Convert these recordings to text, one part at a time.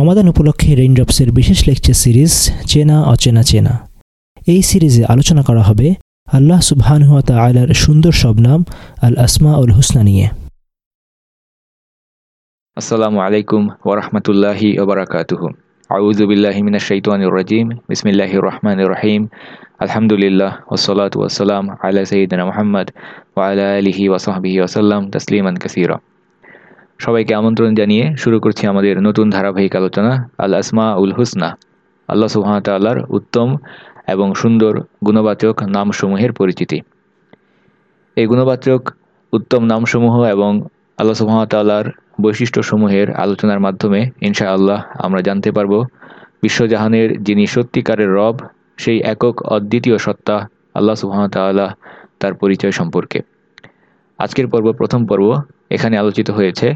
রমাদান উপলক্ষে রেইনড্রপসের বিশেষ lecture series চেনা, অচেনা, চেনা। এই সিরিজে আলোচনা করা হবে আল্লাহ সুবহানহুয়া তালার সুন্দর সব নাম, আল আসমা উল হুসনা নিয়ে। আসসালামু আলাইকুম ওরহমতুল্লাহি ওবরাকাতুহু আউযু বিল্লাহি মিনাশ শাইতানির রাজিম। বিসমিল্লাহির রহমানির রহিম। আলহামদুলিল্লাহ ওয়াসসালাতু ওয়াসসালাম আলা সাইয়্যিদিনা মুহাম্মদ ওয়া আলা আলিহি ওয়া সাহবিহি ওয়াসাল্লাম তাসলিমান কাসীরা। সবাইকে আমন্ত্রণ জানিয়ে শুরু করছি আমাদের নতুন ধারাবাহিক আলোচনা, আল আসমা উল হুসনা। আল্লাহ সুবহানাহু তাআলার উত্তম এবং সুন্দর গুণবাচক নামসমূহের পরিচিতি। এই গুণবাচক, উত্তম নামসমূহ এবং আল্লাহ সুবহানাহু তাআলার বৈশিষ্ট্যসমূহের আলোচনার মাধ্যমে ইনশা আল্লাহ আমরা জানতে পারব, বিশ্বজাহানের যিনি সত্যিকারের রব, সেই একক অদ্বিতীয় সত্তা আল্লাহ সুহামতাল্লাহ তার পরিচয় সম্পর্কে। আজকের পর্ব প্রথম পর্ব এখানে আলোচিত হয়েছে।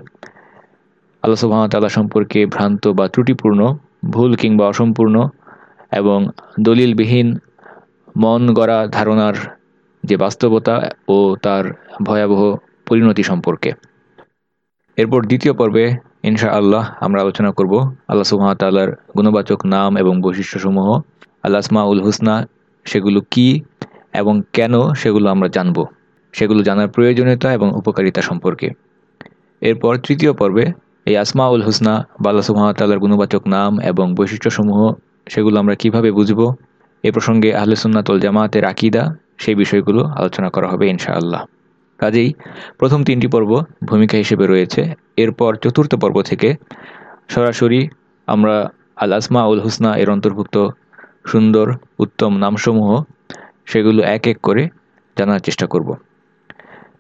আল্লাহ সুহামতাল্লাহ সম্পর্কে ভ্রান্ত বা ত্রুটিপূর্ণ, ভুল কিংবা অসম্পূর্ণ এবং দলিলবিহীন মন গড়া ধারণার যে বাস্তবতা ও তার ভয়াবহ পরিণতি সম্পর্কে। এরপর দ্বিতীয় পর্বে ইনশা আল্লাহ আমরা আলোচনা করব আল্লাহ সুহামতাল্লাহর গুণবাচক নাম এবং বৈশিষ্ট্যসমূহ আল্লাহ উল হুসনা সেগুলো কি এবং কেন সেগুলো আমরা জানব। সেগুলো জানার প্রয়োজনীয়তা এবং উপকারিতা সম্পর্কে। এরপর তৃতীয় পর্বে এই আসমা উল হুসনা বা আল্লাহ সুহামতাল্লাহর গুণবাচক নাম এবং বৈশিষ্ট্যসমূহ, সেগুলো আমরা কীভাবে বুঝব? এ প্রসঙ্গে আহলে সুন্নাতল জামাতের আকিদা, সেই বিষয়গুলো আলোচনা করা হবে ইনশা আল্লাহ কাজেই প্রথম তিনটি পর্ব ভূমিকা হিসেবে রয়েছে। এরপর চতুর্থ পর্ব থেকে সরাসরি আমরা আল আসমা উল হুসনা এর অন্তর্ভুক্ত সুন্দর, উত্তম নামসমূহ, সেগুলো এক এক করে জানার চেষ্টা করব।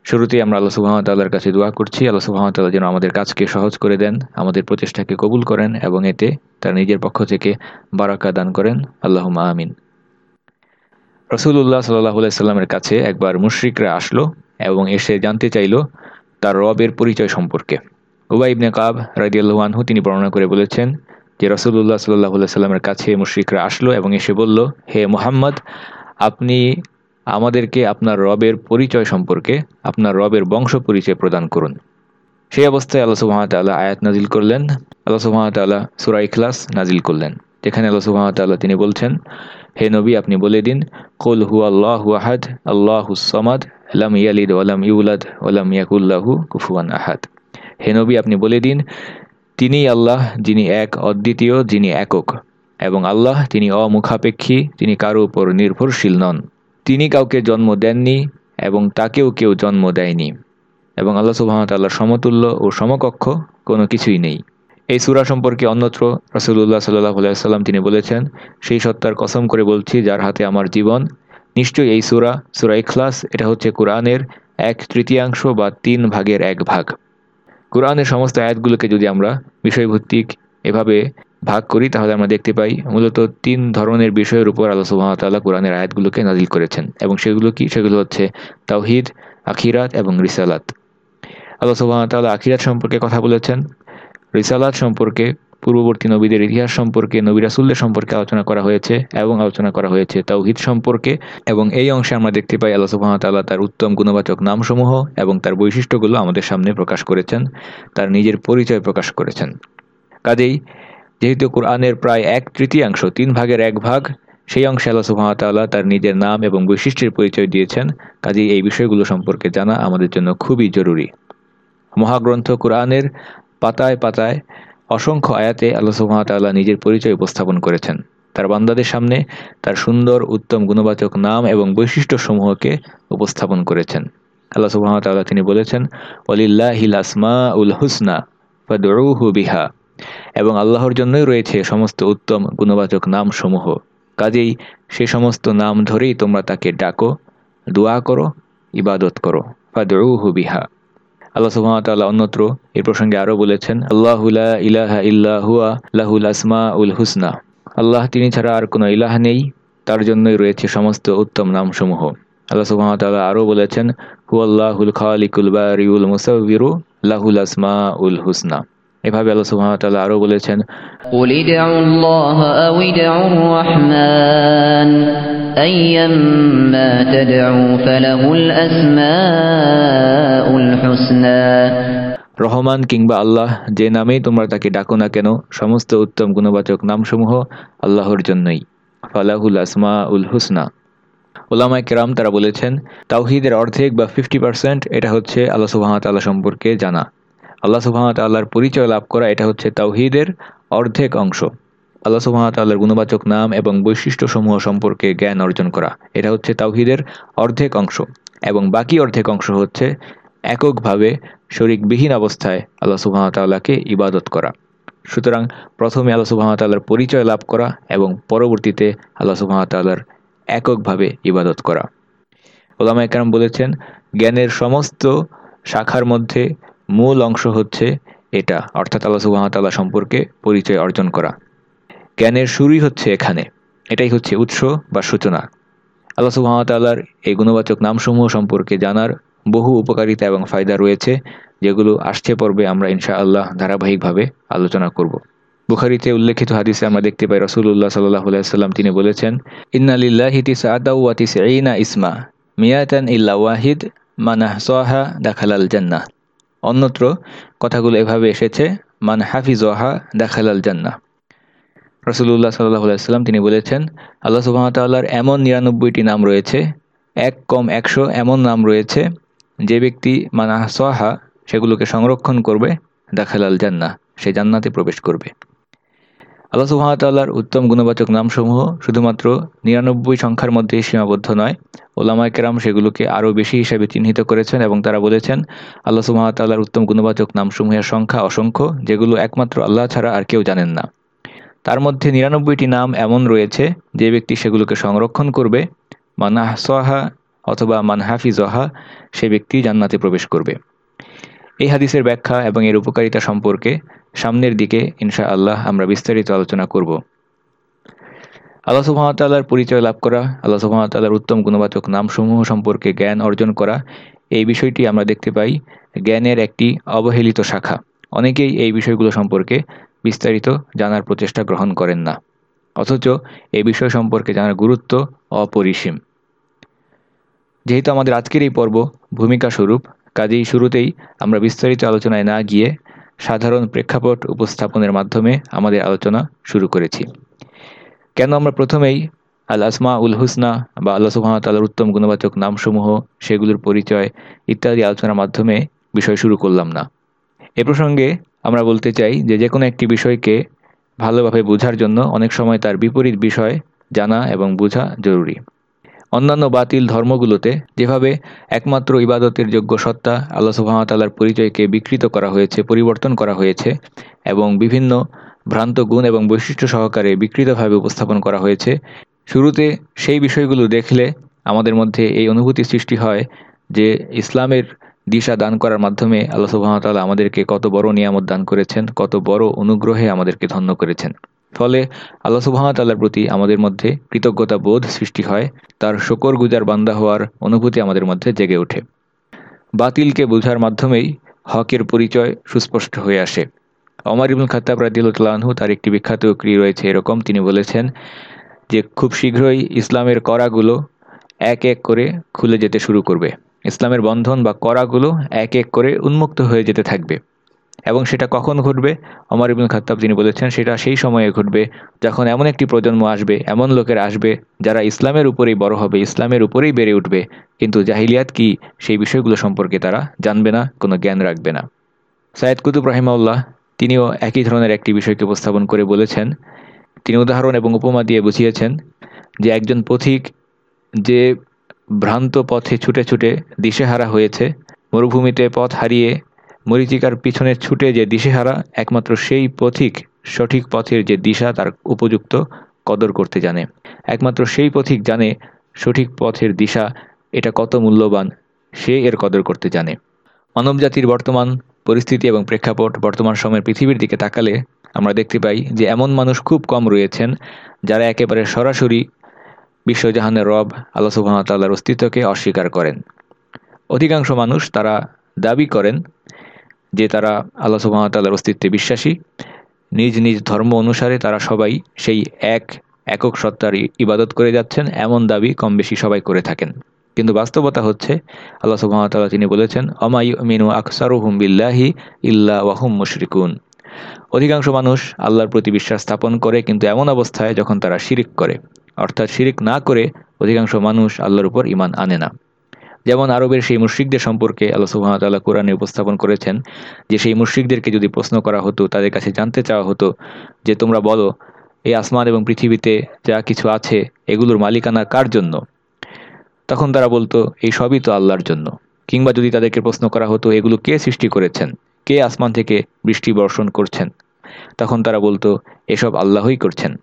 শুরুতেই আমরা আল্লাহ সুহামতাল্লাহর কাছে দোয়া করছি, আল্লাহ সুহামতাল্লাহ যেন আমাদের কাজকে সহজ করে দেন, আমাদের প্রচেষ্টাকে কবুল করেন এবং এতে তার নিজের পক্ষ থেকে বারাকা দান করেন। আল্লাহ আমিন। রসুল্লাহ সাল্লাহ সাল্লামের কাছে একবার মুশ্রিকরা আসলো এবং এসে জানতে চাইল তার রবের পরিচয় সম্পর্কে। উবাই ইবনে কাব রাজিয়াল্লাহু আনহু তিনি বর্ণনা করে বলেছেন যে রসুল্লাহ সাল্লাহ সাল্লামের কাছে মুশ্রিকরা আসলো এবং এসে বলল, হে মোহাম্মদ, আপনি আমাদেরকে আপনার রবের পরিচয় সম্পর্কে, আপনার রবের বংশ পরিচয় প্রদান করুন। সেই অবস্থায় আল্লাহ সুহামতাল্লাহ আয়াত নাজিল করলেন। আল্লাহ সুহামতাল্লাহ সুরা ইখলাস নাজিল করলেন। যেখানে আল্লাহ সুহামতাল্লাহ তিনি বলছেন, হে নবী, আপনি বলে দিন, কুল হু আল্লাহ আহাদ, আল্লাহ সমাদ, লাম ইয়ালিদ ওয়ালাম ইউলাদ ওয়ালাম ইয়াকুল্লাহু কুফুয়ান আহাদ। হে নবী, আপনি বলে দিন, তিনি আল্লাহ, যিনি এক অদ্বিতীয়, যিনি একক এবং আল্লাহ, তিনি অমুখাপেক্ষী, তিনি কারও উপর নির্ভরশীল নন। তিনি কাউকে জন্ম দেননি এবং তাকেও কেউ জন্ম দেয়নি। এবং আল্লাহ সুবাহতাল্লাহর সমতুল্য ও সমকক্ষ কোনো কিছুই নেই। এই সুরা সম্পর্কে অন্যত্র রসুল্লাহ সাল্লাহ সাল্লাম তিনি বলেছেন, সেই সত্তার কসম করে বলছি, যার হাতে আমার জীবন, নিশ্চয়ই এই সুরা সুরা ইখলাস, এটা হচ্ছে কোরআনের এক তৃতীয়াংশ বা তিন ভাগের এক ভাগ। কোরআনের সমস্ত আয়াতগুলোকে যদি আমরা বিষয়ভিত্তিক এভাবে ভাগ করি, তাহলে আমরা দেখতে পাই মূলত তিন ধরনের বিষয়ের উপর আল্লাহ সুবাহতাল্লাহ কোরআনের আয়াতগুলোকে নাজিল করেছেন। এবং সেগুলো কি? সেগুলো হচ্ছে তাওহিদ, আখিরাত এবং রিসালাত। আল্লাহ সুবাহতাল্লাহ আখিরাত সম্পর্কে কথা বলেছেন। রিসালাত সম্পর্কে, পূর্ববর্তী নবীদের ইতিহাস সম্পর্কে, নবী রাসুল্লের সম্পর্কে আলোচনা করা হয়েছে এবং আলোচনা করা হয়েছে তাওহিদ সম্পর্কে। এবং এই অংশে আমরা দেখতে পাই আল্লাহ সুবাহতাল্লাহ তার উত্তম গুণবাচক নামসমূহ এবং তার বৈশিষ্ট্যগুলো আমাদের সামনে প্রকাশ করেছেন, তার নিজের পরিচয় প্রকাশ করেছেন। কাজেই যেহেতু কোরআনের প্রায় এক তৃতীয়াংশ, তিন ভাগের এক ভাগ, সেই অংশে আল্লাহ সুহামতাল্লাহ তার নিজের নাম এবং বৈশিষ্ট্যের পরিচয় দিয়েছেন। কাজেই এই বিষয়গুলো সম্পর্কে জানা আমাদের জন্য খুবই জরুরি। মহাগ্রন্থ কোরআনের পাতায় পাতায় অসংখ্য আয়াতে আল্লাহ সুহামতাল্লাহ নিজের পরিচয় উপস্থাপন করেছেন। তার বান্দাদের সামনে তার সুন্দর, উত্তম, গুণবাচক নাম এবং বৈশিষ্ট্যসমূহকে উপস্থাপন করেছেন। আল্লাহ সুহামতাল্লাহ তিনি বলেছেন অলিল্লাহিল আসমা উল হুসনা ফদরুহু বিহা। এবং আল্লাহর জন্যই রয়েছে সমস্ত উত্তম গুণবাচক নাম সমূহ কাজেই সে সমস্ত নাম ধরেই তোমরা তাকে ডাকো, দোয়া করো, ইবাদত করো। ফাদরুহু বিহা। আল্লাহ সুহামতাল্লাহ অন্যত্র এ প্রসঙ্গে আরও বলেছেন আল্লাহুল্লাহ ইলাহা ইল্লাহুয়া লাহুল আসমা উল হুসনা। আল্লাহ তিনি ছাড়া আর কোনো ইলাহ নেই, তার জন্যই রয়েছে সমস্ত উত্তম নামসমূহ। আল্লাহ সুহামতাল্লাহ আরও বলেছেন হু আল্লাহুল খালিকুল বারিউল মুসাউবিরু, লাহুল আসমা উল হুসনা। এভাবে আল্লাহ সুবহানাহু আরো বলেছেন قل ادعوا الله أو ادعوا الرحمن أيما تدعوا فله الأسماء الحسنى রহমান কিংবা আল্লাহ যে নামেই তোমরা তাকে ডাকো না কেন সমস্ত উত্তম গুণবাচক নামসমূহ আল্লাহর জন্যই ফালাহুল আসমা উল হুসনা ওলামায় কেরাম তারা বলেছেন তাওহিদের অর্ধেক বা ফিফটি পার্সেন্ট এটা হচ্ছে আল্লাহ সুবাহতাল্লাহ সম্পর্কে জানা আল্লাহ সুবাহতাল্লাহর পরিচয় লাভ করা এটা হচ্ছে তাওহিদের অর্ধেক অংশ। আল্লাহ সুবাহতাল্লাহর গুণবাচক নাম এবং বৈশিষ্ট্যসমূহ সম্পর্কে জ্ঞান অর্জন করা, এটা হচ্ছে তাওহিদের অর্ধেক অংশ। এবং বাকি অর্ধেক অংশ হচ্ছে এককভাবে শরিকবিহীন অবস্থায় আল্লাহ সুবাহতাল্লাহকে ইবাদত করা। সুতরাং প্রথমে আল্লাহ সুবাহতাল্লাহর পরিচয় লাভ করা এবং পরবর্তীতে আল্লাহ সুবাহতাল্লাহর এককভাবে ইবাদত করা। ওলামা একরাম বলেছেন, জ্ঞানের সমস্ত শাখার মধ্যে মূল অংশ হচ্ছে এটা, অর্থাৎ আল্লাহ সুবাহতাল্লাহ সম্পর্কে পরিচয় অর্জন করা। জ্ঞানের শুরুই হচ্ছে এখানে। এটাই হচ্ছে উৎস বা সূচনা। আল্লাহ সুবাহতাল্লাহর এই গুণবাচক নামসমূহ সম্পর্কে জানার বহু উপকারিতা এবং ফায়দা রয়েছে, যেগুলো আসছে পর্বে আমরা ইনশা আল্লাহ ধারাবাহিকভাবে আলোচনা করব। বুখারিতে উল্লেখিত হাদিসে আমরা দেখতে পাই রসুল্লাহ সাল্লাহ সাল্লাম তিনি বলেছেন ইন্নালিল্লাহিতি সাদাউয়াতি ইসমা, মিয়াতান ইল্লা ওয়াহিদ মানাহ সোহা দেখালাল জান্না অন্যত্র কথাগুলো এভাবে এসেছে, মান হাফিজ ওহা দেখালাল জান্না রসুল্লাহ সাল্লাহ সাল্লাম তিনি বলেছেন, আল্লাহ সুবাহতাল্লাহর এমন নিরানব্বইটি নাম রয়েছে, এক কম একশো এমন নাম রয়েছে, যে ব্যক্তি মানাহা সোহা সেগুলোকে সংরক্ষণ করবে, দেখালাল জান্না সে জান্নাতে প্রবেশ করবে। আল্লাহ সুহামতাল্লাহর উত্তম গুণবাচক নামসমূহ শুধুমাত্র নিরানব্বই সংখ্যার মধ্যে সীমাবদ্ধ নয়। ওলামা কেরাম সেগুলোকে আরও বেশি হিসাবে চিহ্নিত করেছেন এবং তারা বলেছেন, আল্লাহ সুহামতাল্লাহর উত্তম গুণবাচক নামসমূহের সংখ্যা অসংখ্য, যেগুলো একমাত্র আল্লাহ ছাড়া আর কেউ জানেন না। তার মধ্যে নিরানব্বইটি নাম এমন রয়েছে, যে ব্যক্তি সেগুলোকে সংরক্ষণ করবে মানাহ সহা অথবা মানহাফিজহা সে ব্যক্তি জান্নাতে প্রবেশ করবে। এই হাদিসের ব্যাখ্যা এবং এর উপকারিতা সম্পর্কে সামনের দিকে ইনশা আল্লাহ আমরা বিস্তারিত আলোচনা করব। আল্লাহ সুহামতাল্লাহর পরিচয় লাভ করা, আল্লাহ সুহামতাল্লাহর উত্তম গুণবাচক নামসমূহ সম্পর্কে জ্ঞান অর্জন করা, এই বিষয়টি আমরা দেখতে পাই জ্ঞানের একটি অবহেলিত শাখা। অনেকেই এই বিষয়গুলো সম্পর্কে বিস্তারিত জানার প্রচেষ্টা গ্রহণ করেন না। অথচ এই বিষয় সম্পর্কে জানার গুরুত্ব অপরিসীম। যেহেতু আমাদের আজকের এই পর্ব ভূমিকা স্বরূপ কাজেই শুরুতেই আমরা বিস্তারিত আলোচনায় না গিয়ে সাধারণ প্রেক্ষাপট উপস্থাপনের মাধ্যমে আমাদের আলোচনা শুরু করেছি। কেন আমরা প্রথমেই আল আসমা উল হুসনা বা আল্লাহ সুহামতাল্লাহর উত্তম গুণবাচক নামসমূহ, সেগুলোর পরিচয় ইত্যাদি আলোচনার মাধ্যমে বিষয় শুরু করলাম না। এ প্রসঙ্গে আমরা বলতে চাই যে যে কোনো একটি বিষয়কে ভালোভাবে বোঝার জন্য অনেক সময় তার বিপরীত বিষয় জানা এবং বোঝা জরুরি। অন্যান্য বাতিল ধর্মগুলোতে যেভাবে একমাত্র ইবাদতের যোগ্য সত্তা আল্লাহ সুহামতাল্লার পরিচয়কে বিকৃত করা হয়েছে, পরিবর্তন করা হয়েছে এবং বিভিন্ন ভ্রান্ত গুণ এবং বৈশিষ্ট্য সহকারে বিকৃতভাবে উপস্থাপন করা হয়েছে। শুরুতে সেই বিষয়গুলো দেখলে আমাদের মধ্যে এই অনুভূতি সৃষ্টি হয় যে ইসলামের দিশা দান করার মাধ্যমে আল্লাহ সুবাহতাল্লাহ আমাদেরকে কত বড় নিয়ামত দান করেছেন, কত বড় অনুগ্রহে আমাদেরকে ধন্য করেছেন। ফলে আল্লাহ সুবাহতাল্লার প্রতি আমাদের মধ্যে কৃতজ্ঞতা বোধ সৃষ্টি হয়, তার শকর গুজার বান্দা হওয়ার অনুভূতি আমাদের মধ্যে জেগে ওঠে। বাতিলকে বোঝার মাধ্যমেই হকের পরিচয় সুস্পষ্ট হয়ে আসে। অমর ইবুল খাতাব রাদিউল্লাহু তার একটি বিখ্যাত ক্রি রয়েছে, এরকম তিনি বলেছেন যে, খুব শীঘ্রই ইসলামের করাগুলো এক এক করে খুলে যেতে শুরু করবে। ইসলামের বন্ধন বা করাগুলো এক এক করে উন্মুক্ত হয়ে যেতে থাকবে। এবং সেটা কখন ঘটবে? অমর ইবুল খাত্তাব তিনি বলেছেন, সেটা সেই সময়ে ঘটবে যখন এমন একটি প্রজন্ম আসবে, এমন লোকের আসবে যারা ইসলামের উপরেই বড় হবে, ইসলামের উপরেই বেড়ে উঠবে। কিন্তু জাহিলিয়াত কি? সেই বিষয়গুলো সম্পর্কে তারা জানবে না, কোনো জ্ঞান রাখবে না। সায়েদ কুতুব রাহিমাউল্লাহ তিনিও একই ধরনের একটি বিষয়কে উপস্থাপন করে বলেছেন। তিনি উদাহরণ এবং উপমা দিয়ে বুঝিয়েছেন যে একজন পথিক যে ভ্রান্ত পথে ছুটে ছুটে দিশেহারা হয়েছে, মরুভূমিতে পথ হারিয়ে মরিচিকার পিছনে ছুটে যে দিশেহারা, একমাত্র সেই পথিক সঠিক পথের যে দিশা তার উপযুক্ত কদর করতে জানে। একমাত্র সেই পথিক জানে সঠিক পথের দিশা, এটা কত মূল্যবান, সে এর কদর করতে জানে। মানবজাতির বর্তমান পরিস্থিতি এবং প্রেক্ষাপট বর্তমান সময়ের পৃথিবীর দিকে তাকালে আমরা দেখতে পাই যে এমন মানুষ খুব কম রয়েছেন যারা একেবারে সরাসরি বিশ্বজাহানের রব আল্লাহ সুবাহতাল্লাহর অস্তিত্বকে অস্বীকার করেন। অধিকাংশ মানুষ তারা দাবি করেন যে তারা আল্লাহ সুবাহতাল্লাহর অস্তিত্বে বিশ্বাসী। নিজ নিজ ধর্ম অনুসারে তারা সবাই সেই এক একক সত্তার ইবাদত করে যাচ্ছেন, এমন দাবি কম বেশি সবাই করে থাকেন। কিন্তু বাস্তবতা হচ্ছে, আল্লাহ সুবাহতাল্লাহ তিনি বলেছেন অমাই মিনু আকসারুহুম বিল্লাহি ইল্লা ওয়াহুম মুশরিকুন। অধিকাংশ মানুষ আল্লাহর প্রতি বিশ্বাস স্থাপন করে, কিন্তু এমন অবস্থায় যখন তারা শিরিক করে, অর্থাৎ শিরিক না করে, অধিকাংশ মানুষ আল্লাহর উপর ইমান আনে না। যেমন আরবের সেই মুশ্রিকদের সম্পর্কে আল্লাহ সুহামতাল্লাহ কোরআনে উপস্থাপন করেছেন যে সেই মুশ্রিকদেরকে যদি প্রশ্ন করা হতো, তাদের কাছে জানতে চাওয়া হতো যে তোমরা বলো, এই আসমান এবং পৃথিবীতে যা কিছু আছে, এগুলোর মালিকানা কার জন্য? তখন তারা বলতো, এই সবই তো আল্লাহর জন্য। কিংবা যদি তাদেরকে প্রশ্ন করা হতো, এগুলো কে সৃষ্টি করেছেন? কে আসমান থেকে বৃষ্টি বর্ষণ করছেন? তখন তারা বলতো, এসব আল্লাহই করছেন।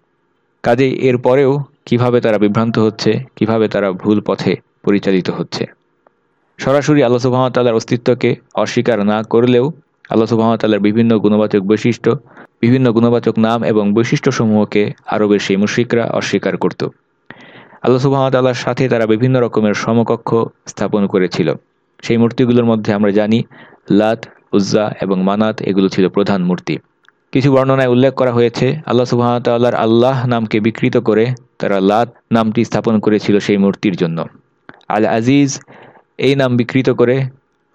কাজেই এর পরেও কীভাবে তারা বিভ্রান্ত হচ্ছে, কীভাবে তারা ভুল পথে পরিচালিত হচ্ছে? সরাসরি আল্লাহ সুবাহতাল্লার অস্তিত্বকে অস্বীকার না করলেও আল্লাহ সুবাহতাল্লার বিভিন্ন গুণবাচক বৈশিষ্ট্য, বিভিন্ন গুণবাচক নাম এবং বৈশিষ্ট্যসমূহকে আরবের সেই মুশ্রিকরা অস্বীকার করত। আল্লাহ সুবাহতাল্লার সাথে তারা বিভিন্ন রকমের সমকক্ষ স্থাপন করেছিল। সেই মূর্তিগুলোর মধ্যে আমরা জানি লাত, উজ্জা এবং মানাত, এগুলো ছিল প্রধান মূর্তি। কিছু বর্ণনায় উল্লেখ করা হয়েছে, আল্লাহ সুবাহতাল্লাহর আল্লাহ নামকে বিকৃত করে তারা লাত নামটি স্থাপন করেছিল সেই মূর্তির জন্য। আল আজিজ এই নাম বিকৃত করে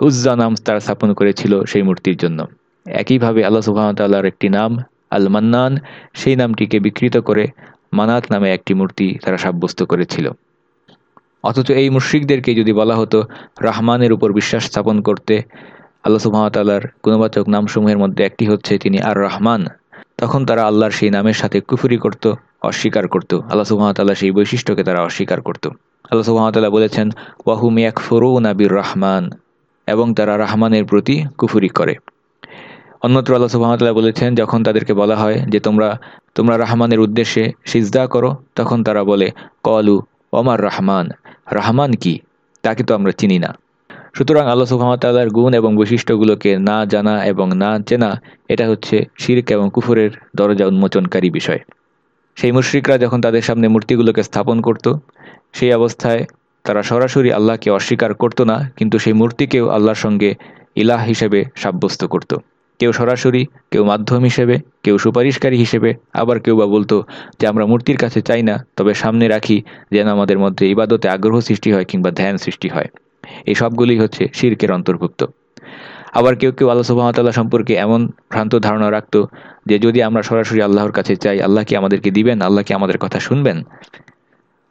উজ্জা নাম তারা স্থাপন করেছিল সেই মূর্তির জন্য। একইভাবে আল্লাহ সুবাহতাল্লাহর একটি নাম আল মান্নান সেই নামটিকে বিকৃত করে মানাত নামে একটি মূর্তি তারা সাব্যস্ত করেছিল। অথচ এই মুশ্রিকদেরকে যদি বলা হতো, রাহমানের উপর বিশ্বাস স্থাপন করতে আল্লাহ সুবাহতাল্লাহর গুণবাচক নামসমূহের মধ্যে একটি হচ্ছে তিনি আর রহমান তখন তারা আল্লাহর সেই নামের সাথে কুফুরি করত, অস্বীকার করত। আল্লাহ সুবাহতাল্লাহ সেই বৈশিষ্ট্যকে তারা অস্বীকার করত। আল্লাহ সুবাহতাল্লাহ বলেছেন, ওয়াহুম ফরু নাবির রহমান এবং তারা রাহমানের প্রতি কুফুরি করে। অন্যত্র আল্লাহ সুবাহতাল্লাহ বলেছেন, যখন তাদেরকে বলা হয় যে, তোমরা তোমরা রাহমানের উদ্দেশ্যে সিজদা করো তখন তারা বলে, কলু অমার রহমান রহমান কি? তাকে তো আমরা চিনি না। সুতরাং আল্লাহ সুহামতাল্লাহর গুণ এবং বৈশিষ্ট্যগুলোকে না জানা এবং না চেনা, এটা হচ্ছে শির্ক এবং কুফুরের দরজা উন্মোচনকারী বিষয়। সেই মুশ্রিকরা যখন তাদের সামনে মূর্তিগুলোকে স্থাপন করত সেই অবস্থায় তারা সরাসরি আল্লাহকে অস্বীকার করত না, কিন্তু সেই মূর্তিকেও আল্লাহর সঙ্গে ইলাহ হিসেবে সাব্যস্ত করত। কেউ সরাসরি, কেউ মাধ্যম হিসেবে, কেউ সুপারিশকারী হিসেবে, আবার কেউ বা বলতো যে, আমরা মূর্তির কাছে চাই না, তবে সামনে রাখি যেন আমাদের মধ্যে ইবাদতে আগ্রহ সৃষ্টি হয় কিংবা ধ্যান সৃষ্টি হয়। এই সবগুলি হচ্ছে শির্কের অন্তর্ভুক্ত। আবার কেউ কেউ আল্লাহ সুবাহতাল্লাহ সম্পর্কে এমন ভ্রান্ত ধারণা রাখত যে, যদি আমরা সরাসরি আল্লাহর কাছে চাই, আল্লাহ কি আমাদেরকে দিবেন? আল্লাহ কি আমাদের কথা শুনবেন?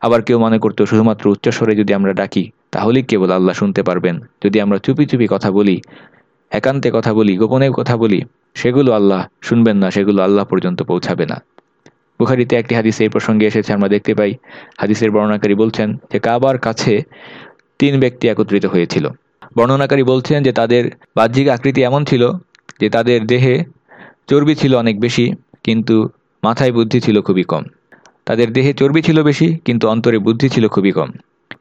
আবার কেউ মনে করতো শুধুমাত্র উচ্চস্বরে যদি আমরা ডাকি, তাহলেই কেবল আল্লাহ শুনতে পারবেন। যদি আমরা চুপি চুপি কথা বলি, একান্তে কথা বলি, গোপনে কথা বলি, সেগুলো আল্লাহ শুনবেন না, সেগুলো আল্লাহ পর্যন্ত পৌঁছাবে না। বুখারিতে একটি হাদিসে এই প্রসঙ্গে এসেছে, আমরা দেখতে পাই, হাদিসের বর্ণনাকারী বলছেন যে কাবার কাছে তিন ব্যক্তি একত্রিত হয়েছিল। বর্ণনাকারী বলছেন যে তাদের বাহ্যিক আকৃতি এমন ছিল যে তাদের দেহে চর্বি ছিল অনেক বেশি, কিন্তু মাথায় বুদ্ধি ছিল খুবই কম। তাদের দেহে চর্বি ছিল বেশি, কিন্তু অন্তরে বুদ্ধি ছিল খুবই কম।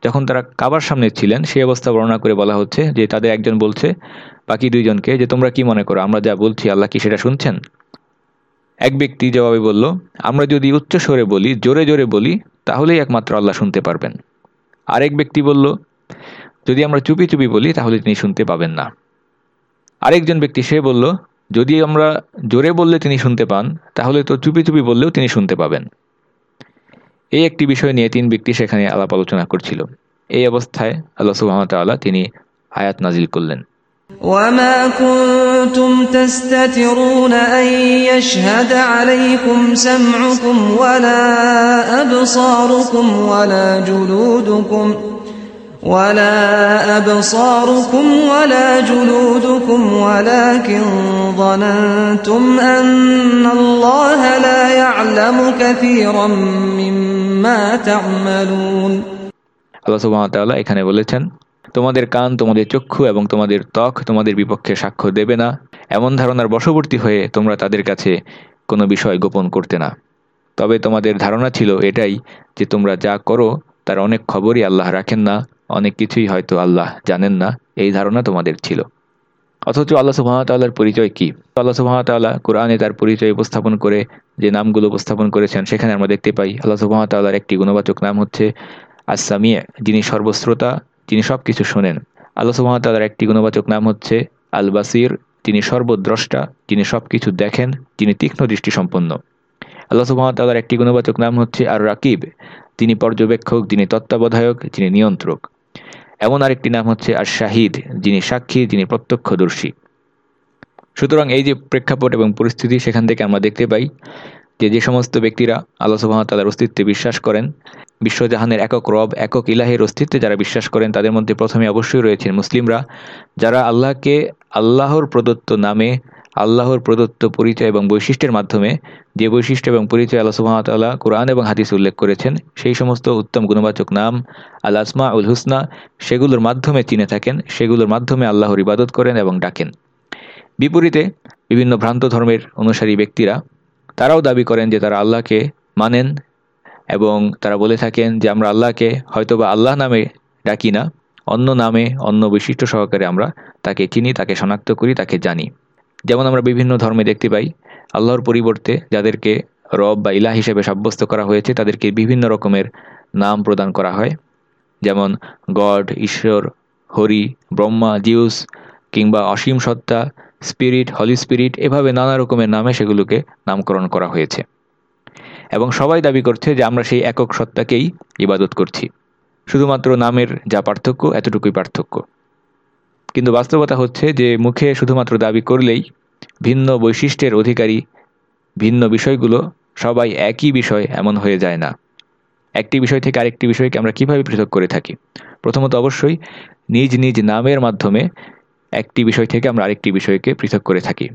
যখন তারা কাবার সামনে ছিলেন সেই অবস্থা বর্ণনা করে বলা হচ্ছে যে তাদের একজন বলছে, বাকি দুইজনকে, যে তোমরা কি মনে করো, আমরা যা বলছি, আল্লাহ কি সেটা শুনছেন? এক ব্যক্তি জবাবে বলল, আমরা যদি উচ্চ স্বরে বলি, জোরে জোরে বলি, তাহলেই একমাত্র আল্লাহ শুনতে পারবেন। আরেক ব্যক্তি বলল, যদি আমরা চুপি চুপি বলি, তাহলে তিনি শুনতে পাবেন না। আরেকজন ব্যক্তি সে বলল, যদি আমরা জোরে বললে তিনি শুনতে পান, তাহলে তো চুপি চুপি বললেও তিনি শুনতে পাবেন। এই একটি বিষয় নিয়ে তিন ব্যক্তি সেখানে আলাপ আলোচনা করছিল এই অবস্থায় আল্লাহ সুহামতাল্লাহ তিনি আয়াত নাজিল করলেন وما كنتم تستترون أن يشهد عليكم سمعكم ولا أبصاركم ولا جلودكم ولا أبصاركم ولا جلودكم ولكن ظننتم أن الله لا يعلم كثيرا مما تعملون আল্লাহ সুবহানাহু এখানে বলেছেন তোমাদের কান তোমাদের চক্ষু এবং তোমাদের ত্বক তোমাদের বিপক্ষে সাক্ষ্য দেবে না এমন ধারণার বশবর্তী হয়ে তোমরা তাদের কাছে কোনো বিষয় গোপন করতে না তবে তোমাদের ধারণা ছিল এটাই যে তোমরা যা করো তার অনেক খবরই আল্লাহ রাখেন না অনেক কিছুই হয়তো আল্লাহ জানেন না, এই ধারণা তোমাদের ছিল। অথচ আল্লাহ সুহামতাল্লাহর পরিচয় কি? আল্লাহ সুহামতাল্লাহ কোরআনে তার পরিচয় উপস্থাপন করে যে নামগুলো উপস্থাপন করেছেন, সেখানে আমরা দেখতে পাই, আল্লাহ সুহামতাল্লাহর একটি গুণবাচক নাম হচ্ছে আসামিয়া যিনি সর্বশ্রোতা, যিনি সব কিছু শোনেন। আল্লাহ সুহামতাল্লাহর একটি গুণবাচক নাম হচ্ছে আল বাসির তিনি সর্বদ্রষ্টা, যিনি সব কিছু দেখেন, যিনি তীক্ষ্ণ দৃষ্টি সম্পন্ন আল্লাহ সুহামতাল্লাহর একটি গুণবাচক নাম হচ্ছে আর রাকিব তিনি পর্যবেক্ষক, যিনি তত্ত্বাবধায়ক, যিনি নিয়ন্ত্রক। এমন আরেকটি নাম হচ্ছে আর শাহিদ যিনি সাক্ষী, যিনি প্রত্যক্ষদর্শী। সুতরাং এই যে প্রেক্ষাপট এবং পরিস্থিতি, সেখান থেকে আমরা দেখতে পাই যে যে সমস্ত ব্যক্তিরা আল্লাহ তাদের অস্তিত্বে বিশ্বাস করেন, বিশ্বজাহানের একক রব, একক ইলাহের অস্তিত্বে যারা বিশ্বাস করেন, তাদের মধ্যে প্রথমে অবশ্যই রয়েছেন মুসলিমরা, যারা আল্লাহকে আল্লাহর প্রদত্ত নামে আল্লাহর প্রদত্ত পরিচয় এবং বৈশিষ্ট্যের মাধ্যমে যে বৈশিষ্ট্য এবং পরিচয় আল্লাহ সুবাহতাল্লাহ কোরআন এবং হাদিস উল্লেখ করেছেন, সেই সমস্ত উত্তম গুণবাচক নাম আল আসমা উল হুসনা সেগুলোর মাধ্যমে চিনে থাকেন, সেগুলোর মাধ্যমে আল্লাহর ইবাদত করেন এবং ডাকেন। বিপরীতে বিভিন্ন ভ্রান্ত ধর্মের অনুসারী ব্যক্তিরা, তারাও দাবি করেন যে তারা আল্লাহকে মানেন এবং তারা বলে থাকেন যে আমরা আল্লাহকে হয়তোবা আল্লাহ নামে ডাকি না, অন্য নামে অন্য বৈশিষ্ট্য সহকারে আমরা তাকে চিনি, তাকে শনাক্ত করি, তাকে জানি। যেমন আমরা বিভিন্ন ধর্মে দেখতে পাই, আল্লাহর পরিবর্তে যাদেরকে রব বা ইলা হিসেবে সাব্যস্ত করা হয়েছে, তাদেরকে বিভিন্ন রকমের নাম প্রদান করা হয়। যেমন গড, ঈশ্বর, হরি, ব্রহ্মা, জিউস কিংবা অসীম সত্তা, স্পিরিট, হলি স্পিরিট এভাবে নানা রকমের নামে সেগুলোকে নামকরণ করা হয়েছে। এবং সবাই দাবি করছে যে আমরা সেই একক সত্তাকেই ইবাদত করছি। শুধুমাত্র নামের যা পার্থক্য, এতটুকুই পার্থক্য। কিন্তু বাস্তবতা হচ্ছে যে মুখে শুধুমাত্র দাবি করলেই ভিন্ন বৈশিষ্ট্যের অধিকারী, ভিন্ন বিষয়গুলো সবাই একই বিষয় এমন হয়ে যায় না। একটি বিষয় থেকে আরেকটি বিষয়কে আমরা কীভাবে পৃথক করে থাকি? প্রথমত অবশ্যই নিজ নিজ নামের মাধ্যমে একটি বিষয় থেকে আমরা আরেকটি বিষয়কে পৃথক করে থাকি।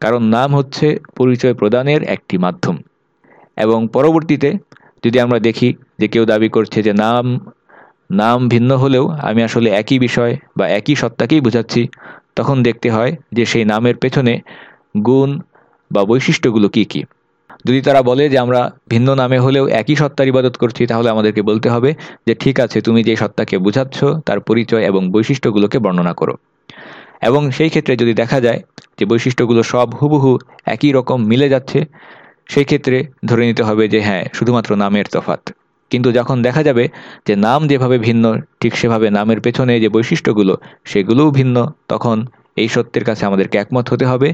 কারণ নাম হচ্ছে পরিচয় প্রদানের একটি মাধ্যম। এবং পরবর্তীতে যদি আমরা দেখি যে কেউ দাবি করছে যে নাম নাম ভিন্ন হলেও আমি আসলে একই বিষয় বা একই সত্তাকেই বোঝাচ্ছি। তখন দেখতে হয় যে সেই নামের পেছনে গুণ বা বৈশিষ্ট্যগুলো কি কি। যদি তারা বলে যে আমরা ভিন্ন নামে হলেও একই সত্তার ইবাদত করছি, তাহলে আমাদেরকে বলতে হবে যে ঠিক আছে, তুমি যে সত্তাকে বোঝাচ্ছ, তার পরিচয় এবং বৈশিষ্ট্যগুলোকে বর্ণনা করো। এবং সেই ক্ষেত্রে যদি দেখা যায় যে বৈশিষ্ট্যগুলো সব হুবহু একই রকম মিলে যাচ্ছে, সেই ক্ষেত্রে ধরে নিতে হবে যে হ্যাঁ শুধুমাত্র নামের তফাত কিন্তু যখন দেখা যাবে যে নাম যেভাবে ভিন্ন, ঠিক সেভাবে নামের পেছনে যে বৈশিষ্ট্যগুলো, সেগুলোও ভিন্ন, তখন এই সত্যের কাছে আমাদেরকে একমত হতে হবে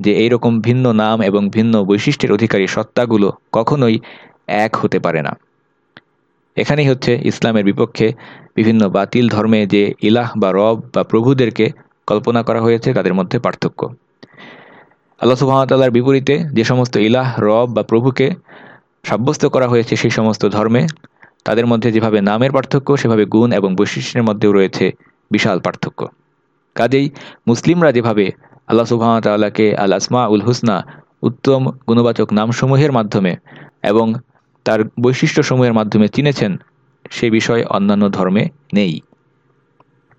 যে এই রকম ভিন্ন নাম এবং ভিন্ন বৈশিষ্ট্যের অধিকারী সত্তাগুলো কখনোই এক হতে পারে না। এখানেই হচ্ছে ইসলামের বিপক্ষে বিভিন্ন বাতিল ধর্মে যে ইলাহ বা রব বা প্রভুদেরকে কল্পনা করা হয়েছে, তাদের মধ্যে পার্থক্য। আল্লাহ সুহামতাল্লার বিপরীতে যে সমস্ত ইলাহ, রব বা প্রভুকে সাব্যস্ত করা হয়েছে সেই সমস্ত ধর্মে। তাদের মধ্যে যেভাবে নামের পার্থক্য, সেভাবে গুণ এবং বৈশিষ্ট্যের মধ্যেও রয়েছে বিশাল পার্থক্য। কাজেই মুসলিমরা যেভাবে আল্লাহ সুবাহতাল্লাহকে আল আসমা উল হুসনা উত্তম গুণবাচক নামসমূহের মাধ্যমে এবং তার বৈশিষ্ট্যসমূহের মাধ্যমে চিনেছেন, সে বিষয় অন্যান্য ধর্মে নেই।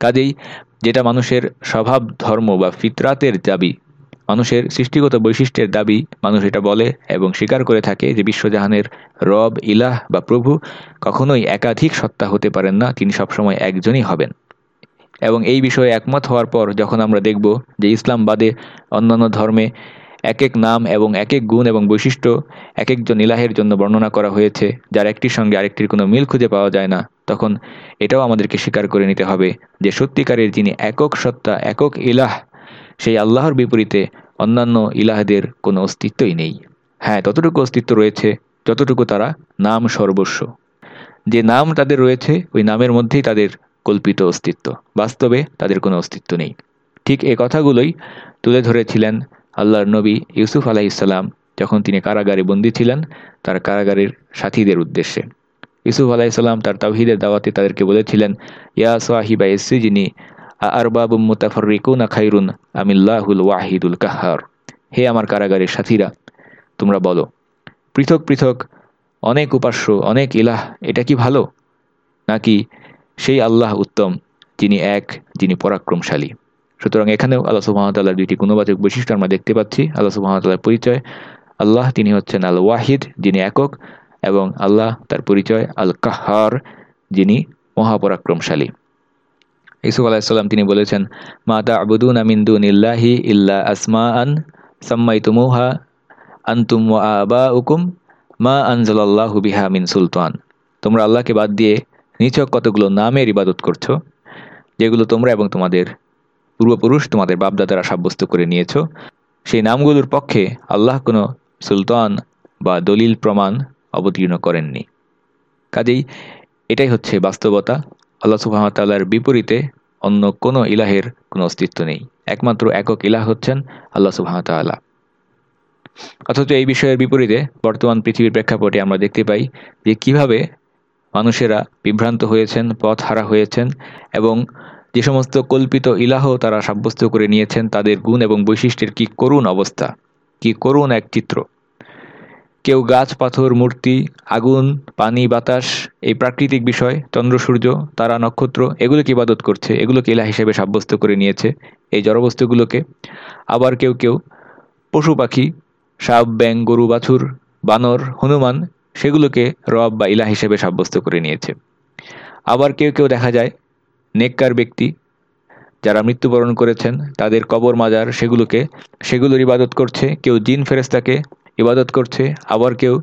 কাজেই যেটা মানুষের স্বভাব ধর্ম বা ফিতরাতের দাবি মানুষের সৃষ্টিগত বৈশিষ্ট্যের দাবি মানুষ এটা বলে এবং স্বীকার করে থাকে যে বিশ্বজাহানের রব, ইলাহ বা প্রভু কখনোই একাধিক সত্তা হতে পারেন না, তিনি সবসময় একজনই হবেন। এবং এই বিষয়ে একমত হওয়ার পর যখন আমরা দেখব যে ইসলাম বাদে অন্যান্য ধর্মে এক এক নাম এবং এক এক গুণ এবং বৈশিষ্ট্য এক একজন ইলাহের জন্য বর্ণনা করা হয়েছে, যার একটির সঙ্গে আরেকটির কোনো মিল খুঁজে পাওয়া যায় না, তখন এটাও আমাদেরকে স্বীকার করে নিতে হবে যে সত্যিকারের যিনি একক সত্তা, একক ইলাহ সেই আল্লাহর বিপরীতে অন্যান্য ইলাহদের কোনো অস্তিত্বই নেই। হ্যাঁ ততটুকু অস্তিত্ব রয়েছে, যতটুকু তারা নাম সর্বস্ব। যে নাম তাদের রয়েছে, ওই নামের মধ্যেই তাদের কল্পিত অস্তিত্ব। বাস্তবে তাদের কোনো অস্তিত্ব নেই। ঠিক এ কথাগুলোই তুলে ধরেছিলেন আল্লাহর নবী ইউসুফ আলাইসাল্লাম যখন তিনি কারাগারে বন্দী ছিলেন তার কারাগারের সাথীদের উদ্দেশ্যে। ইউসুফ আলাইসাল্লাম তার তাহিদের দাওয়াতে তাদেরকে বলেছিলেন, ইয়া সাহিবা যিনি আরবাবু মুতাফরিকুনা খাইরুন আমিল্লাহুল ওয়াহিদুল কাহার। হে আমার কারাগারের সাথীরা, তোমরা বলো, পৃথক পৃথক, অনেক উপাস্য, অনেক ইলাহ, এটা কি ভালো? নাকি সেই আল্লাহ উত্তম, যিনি এক, যিনি পরাক্রমশালী? সুতরাং এখানেও আল্লাহ সুবাহতাল্লাহর দুইটি গুণবাচক বৈশিষ্ট্য আমরা দেখতে পাচ্ছি, আল্লাহ সুবাহতাল্লাহর পরিচয়। আল্লাহ, তিনি হচ্ছেন আল ওয়াহিদ যিনি একক, এবং আল্লাহ তার পরিচয় আল কাহার যিনি মহাপরাক্রমশালী। ইসুফ আলাহিসাল্লাম তিনি বলেছেন মাতা আবুদুন আমিন্দুন ইল্লাহি ইল্লা আসমা আন সাম্মাই তুমুহা আন্তুম আবা উকুম মা আনজাল্লাহু বিহা মিন সুলতান। তোমরা আল্লাহকে বাদ দিয়ে নিছক কতগুলো নামের ইবাদত করছ, যেগুলো তোমরা এবং তোমাদের পূর্বপুরুষ তোমাদের বাপদাদারা সাব্যস্ত করে নিয়েছ, সেই নামগুলোর পক্ষে আল্লাহ কোনো সুলতান বা দলিল প্রমাণ অবতীর্ণ করেননি। কাজেই এটাই হচ্ছে বাস্তবতা। আল্লাহ সুবাহতাল্লার বিপরীতে অন্য কোনো ইলাহের কোনো অস্তিত্ব নেই। একমাত্র একক ইলাহ হচ্ছেন আল্লাহ সুবাহতাল্লাহ অথচ এই বিষয়ের বিপরীতে বর্তমান পৃথিবীর প্রেক্ষাপটে আমরা দেখতে পাই যে কীভাবে মানুষেরা বিভ্রান্ত হয়েছেন পথ হারা হয়েছেন এবং যে সমস্ত কল্পিত ইলাহ তারা সাব্যস্ত করে নিয়েছেন, তাদের গুণ এবং বৈশিষ্ট্যের কি করুণ অবস্থা, কি করুণ এক চিত্র। কেউ গাছ, পাথর, মূর্তি, আগুন, পানি, বাতাস, এই প্রাকৃতিক বিষয়, চন্দ্র, সূর্য, তারা, নক্ষত্র এগুলোকে ইবাদত করছে? এগুলোকে ইলা হিসেবে সাব্যস্ত করে নিয়েছে এই জড়বস্তুগুলোকে? আবার কেউ কেউ পশু পাখি, সাপ ব্যাং গরু, বাছুর, বানর, হনুমান, সেগুলোকে রব বা ইলা হিসেবে সাব্যস্ত করে নিয়েছে। আবার কেউ কেউ দেখা যায় নেককার ব্যক্তি, যারা মৃত্যুবরণ করেছেন, তাদের কবর মাজার, সেগুলোকে, সেগুলোর ইবাদত করছে, কেউ জিন ফেরেস্তাকে ইবাদত করছে। আবার কেউ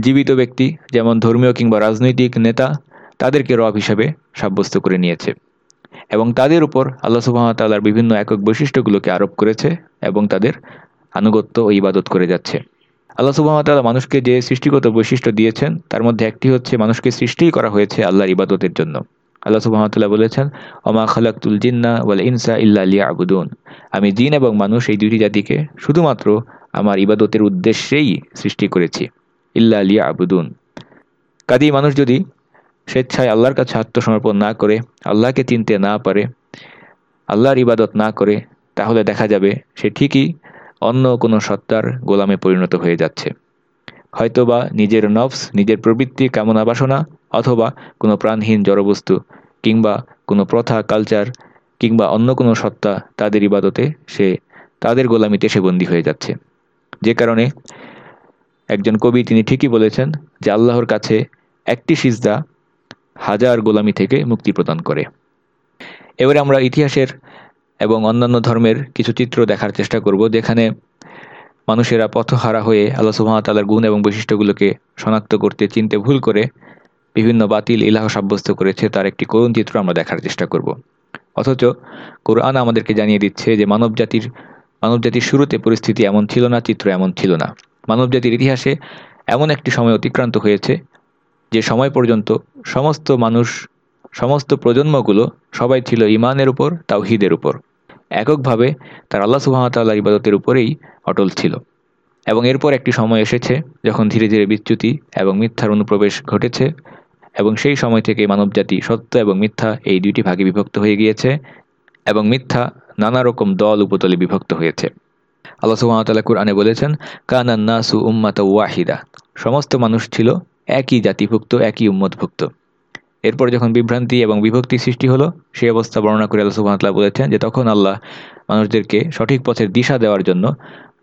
জীবিত ব্যক্তি, যেমন ধর্মীয় কিংবা রাজনৈতিক নেতা, তাদেরকে রব হিসাবে সাব্যস্ত করে নিয়েছে। এবং তাদের উপর আল্লাহ সুবাহতাল্লার বিভিন্ন একক বৈশিষ্ট্যগুলোকে আরোপ করেছে এবং তাদের আনুগত্য ও ইবাদত করে যাচ্ছে। আল্লাহ সুবাহতাল্লাহ মানুষকে যে সৃষ্টিগত বৈশিষ্ট্য দিয়েছেন, তার মধ্যে একটি হচ্ছে মানুষকে সৃষ্টিই করা হয়েছে আল্লাহর ইবাদতের জন্য। আল্লাহ সুবাহতাল্লাহ বলেছেন অমা খালাকুল জিন্না ওয়াল ইনসা ইল্লা আলিয়া আবুদুন আমি জিন এবং মানুষ এই দুটি জাতিকে শুধুমাত্র আমার ইবাদতের উদ্দেশ্যেই সৃষ্টি করেছি। ইল্লা আলিয়া আবুদুন কাজেই মানুষ যদি স্বেচ্ছায় আল্লাহর কাছে আত্মসমর্পণ না করে, আল্লাহকে চিনতে না পারে, আল্লাহর ইবাদত না করে, তাহলে দেখা যাবে সে ঠিকই অন্য কোনো সত্তার গোলামে পরিণত হয়ে যাচ্ছে। হয়তোবা নিজের নফস, নিজের প্রবৃত্তি কামনা বাসনা, অথবা কোনো প্রাণহীন জড়বস্তু, কিংবা কোনো প্রথা, কালচার, কিংবা অন্য কোনো সত্তা তাদের ইবাদতে সে, তাদের গোলামিতে সে বন্দী হয়ে যাচ্ছে। যে কারণে একজন কবি তিনি ঠিকই বলেছেন যে আল্লাহর কাছে একটি সিজদা হাজার গোলামি থেকে মুক্তি প্রদান করে। এবারে আমরা ইতিহাসের এবং অন্যান্য ধর্মের কিছু চিত্র দেখার চেষ্টা করব যেখানে মানুষেরা পথহারা হয়ে আল্লাহ সুহামতাল্লার গুণ এবং বৈশিষ্ট্যগুলোকে শনাক্ত করতে, চিনতে ভুল করে বিভিন্ন বাতিল, ইলাহ সাব্যস্ত করেছে তার একটি করুণ চিত্র আমরা দেখার চেষ্টা করব। অথচ কোরআন আমাদেরকে জানিয়ে দিচ্ছে যে মানব জাতির মানবজাতির শুরুতে পরিস্থিতি এমন ছিল না, চিত্র এমন ছিল না। মানবজাতির ইতিহাসে এমন একটি সময় অতিক্রান্ত হয়েছে, যে সময় পর্যন্ত সমস্ত মানুষ, সমস্ত প্রজন্মগুলো সবাই ছিল ইমানের উপর, তাওহিদের উপর। এককভাবে তার আল্লাহ সুহামতাল্লাহ ইবাদতের উপরেই অটল ছিল। এবং এরপর একটি সময় এসেছে, যখন ধীরে ধীরে বিচ্যুতি এবং মিথ্যার অনুপ্রবেশ ঘটেছে, এবং সেই সময় থেকে মানবজাতি সত্য এবং মিথ্যা এই দুইটি ভাগে বিভক্ত হয়ে গিয়েছে, এবং মিথ্যা নানা রকম দল উপতলে বিভক্ত হয়েছে। আল্লাহ সুহামতাল্লাহ কুরআনে বলেছেন কানান নাসু উম্মাত ওয়াহিদা। সমস্ত মানুষ ছিল একই জাতিভুক্ত, একই উম্মতভুক্ত। এরপর যখন বিভ্রান্তি এবং বিভক্তি সৃষ্টি হলো, সেই অবস্থা বর্ণনা করে আল্লাহ সুহামতাল্লাহ বলেছেন যে তখন আল্লাহ মানুষদেরকে সঠিক পথের দিশা দেওয়ার জন্য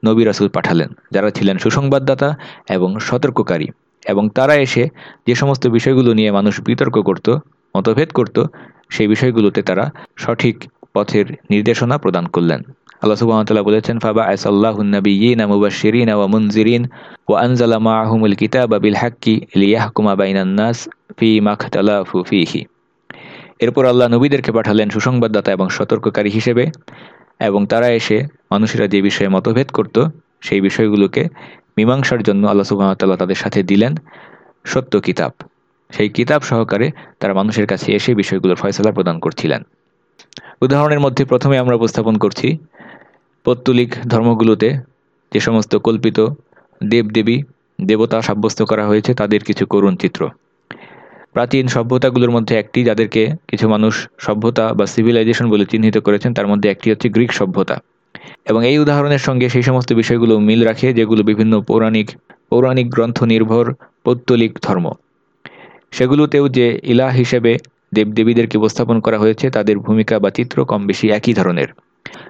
নবী রাসুল পাঠালেন, যারা ছিলেন সুসংবাদদাতা এবং সতর্ককারী। এবং তারা এসে যে সমস্ত বিষয়গুলো নিয়ে মানুষ বিতর্ক করত, মতভেদ করত, সেই বিষয়গুলোতে তারা সঠিক পথের নির্দেশনা প্রদান করলেন। আল্লাহ সুবাহতাল্লাহ বলেছেন, ফাবা আসাল্লাহুন্নবীন মুবাশিরিন ওয়া মুনজিরিন ও আনজালা মাহুমুল কিতাব বিল হাক্কি লিয়াহকুমা বাইনান্নাস ফি মাখতালাফু ফিহি। এরপর আল্লাহ নবীদেরকে পাঠালেন সুসংবাদদাতা এবং সতর্ককারী হিসেবে এবং তারা এসে মানুষেরা যে বিষয়ে মতভেদ করত, সেই বিষয়গুলোকে মীমাংসার জন্য আল্লাহ সুবাহতাল্লাহ তাদের সাথে দিলেন সত্য কিতাব। সেই কিতাব সহকারে তারা মানুষের কাছে এসে বিষয়গুলোর ফয়সলা প্রদান করছিলেন। উদাহরণের মধ্যে প্রথমে আমরা উপস্থাপন করছি পৌত্তলিক ধর্মগুলোতে যে সমস্ত কল্পিত দেবদেবী, দেবতা সাব্যস্ত করা হয়েছে, তাদের কিছু করুণ চিত্র। প্রাচীন সভ্যতাগুলোর মধ্যে একটি, যাদেরকে কিছু মানুষ সভ্যতা বা সিভিলাইজেশন বলে চিহ্নিত করেছেন, তার মধ্যে একটি হচ্ছে গ্রিক সভ্যতা। এবং এই উদাহরণের সঙ্গে সেই সমস্ত বিষয়গুলো মিল রাখে, যেগুলো বিভিন্ন পৌরাণিক পৌরাণিক গ্রন্থ নির্ভর পৌত্তলিক ধর্ম। সেগুলোতেও যে ইলা হিসেবে দেবদেবীদেরকে উপস্থাপন করা হয়েছে, তাদের ভূমিকা বা চিত্র কম বেশি একই ধরনের।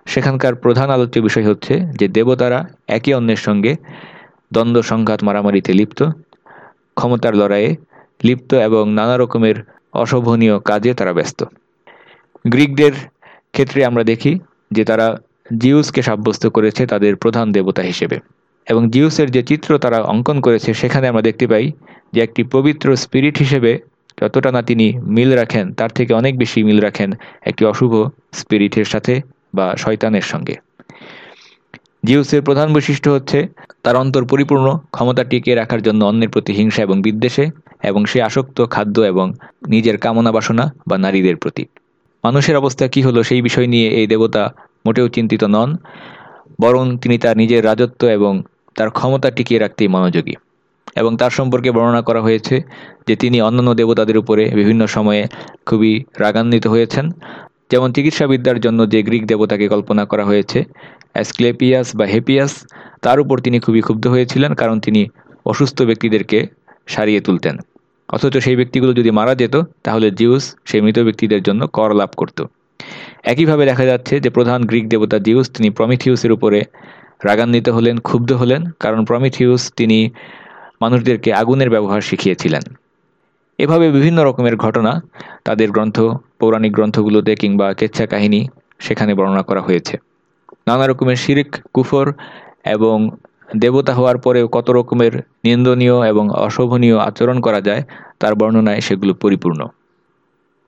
সেখানকার প্রধান আলোচ্য বিষয় হচ্ছে যে দেবতারা একে অন্যের সঙ্গে দ্বন্দ্ব, সংঘাত, মারামারিতে লিপ্ত, ক্ষমতার লড়াইয়ে লিপ্ত এবং নানা রকমের অশোভনীয় কাজে তারা ব্যস্ত। গ্রিকদের ক্ষেত্রে আমরা দেখি যে তারা জিউসকে সাব্যস্ত করেছে তাদের প্রধান দেবতা হিসেবে এবং জিউসের যে চিত্র তারা অঙ্কন করেছে, সেখানে আমরা দেখতে পাই যে একটি পবিত্র স্পিরিট হিসেবে যতটা না তিনি মিল রাখেন, তার থেকে অনেক বেশি মিল রাখেন একটি অশুভ স্পিরিটের সাথে বা শয়তানের সঙ্গে। জিউসের প্রধান বৈশিষ্ট্য হচ্ছে, তার অন্তর পরিপূর্ণ, ক্ষমতা টিকিয়ে রাখার জন্য অন্যের প্রতি হিংসা এবং বিদ্বেষে, এবং সে আসক্ত, খাদ্য এবং নিজের কামনা বাসনা বা নারীদের প্রতি। মানুষের অবস্থা কি হলো সেই বিষয় নিয়ে এই দেবতা মোটেও চিন্তিত নন, বরং তিনি তার নিজের রাজত্ব এবং তার ক্ষমতা টিকিয়ে রাখতেই মনোযোগী। এবং তার সম্পর্কে বর্ণনা করা হয়েছে যে তিনি অন্যান্য দেবতাদের উপরে বিভিন্ন সময়ে খুবই রাগান্বিত হয়েছেন। যেমন চিকিৎসাবিদ্যার জন্য যে গ্রিক দেবতাকে কল্পনা করা হয়েছে, অ্যাসক্লেপিয়াস বা হেপিয়াস, তার উপর তিনি খুবই ক্ষুব্ধ হয়েছিলেন কারণ তিনি অসুস্থ ব্যক্তিদেরকে সারিয়ে তুলতেন। অথচ সেই ব্যক্তিগুলো যদি মারা যেত, তাহলে জিউস সেই মৃত ব্যক্তিদের জন্য কর লাভ করত। একইভাবে দেখা যাচ্ছে যে প্রধান গ্রিক দেবতা জিউস, তিনি প্রমিথিউসের উপরে রাগান্বিত হলেন, ক্ষুব্ধ হলেন, কারণ প্রমিথিউস তিনি মানুষদেরকে আগুনের ব্যবহার শিখিয়েছিলেন। এভাবে বিভিন্ন রকমের ঘটনা তাদের গ্রন্থ, পৌরাণিক গ্রন্থগুলোতে কিংবা কেচ্ছা কাহিনী সেখানে বর্ণনা করা হয়েছে। নানা রকমের শিরিক, কুফর এবং দেবতা হওয়ার পরেও কত রকমের নিন্দনীয় এবং অশোভনীয় আচরণ করা যায়, তার বর্ণনায় সেগুলো পরিপূর্ণ।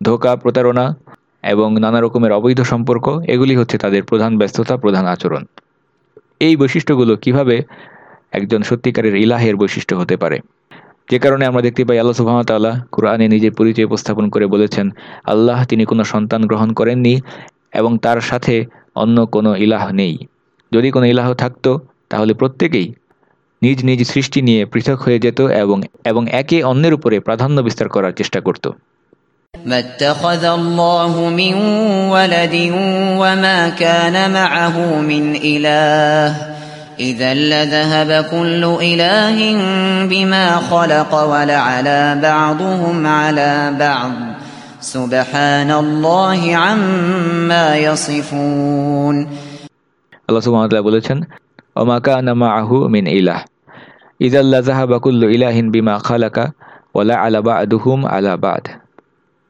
ধোকা, প্রতারণা এবং নানা রকমের অবৈধ সম্পর্ক, এগুলি হচ্ছে তাদের প্রধান ব্যস্ততা, প্রধান আচরণ। এই বৈশিষ্ট্যগুলো কীভাবে একজন সত্যিকারের ইলাহের বৈশিষ্ট্য হতে পারে যে কারণে আমরা দেখতে পাই আল্লাহ সুহামতাল্লাহ কোরআনে নিজের পরিচয় উপস্থাপন করে বলেছেন আল্লাহ তিনি কোনো সন্তান গ্রহণ করেননি এবং তার সাথে অন্য কোনো ইলাহ নেই যদি কোনো ইলাহ থাকতো তাহলে প্রত্যেকেই নিজ নিজ সৃষ্টি নিয়ে পৃথক হয়ে যেত এবং এবং একে অন্যের উপরে প্রাধান্য বিস্তার করার চেষ্টা করত ما اتخذ الله من ولد وما كان معه من إله إذا لذهب كل إله بما خلق ولعلى بعضهم على بعض سبحان الله عما يصفون আল্লাহ সুবহানাহু বলেছেন ওমা কানা মাআহু মিন ইলাহ ইযাল্লা যাহাবা কুল্লু ইলাহিন বিমা খালাকা ওয়ালা আলা বা'দুহুম আলা বা'দ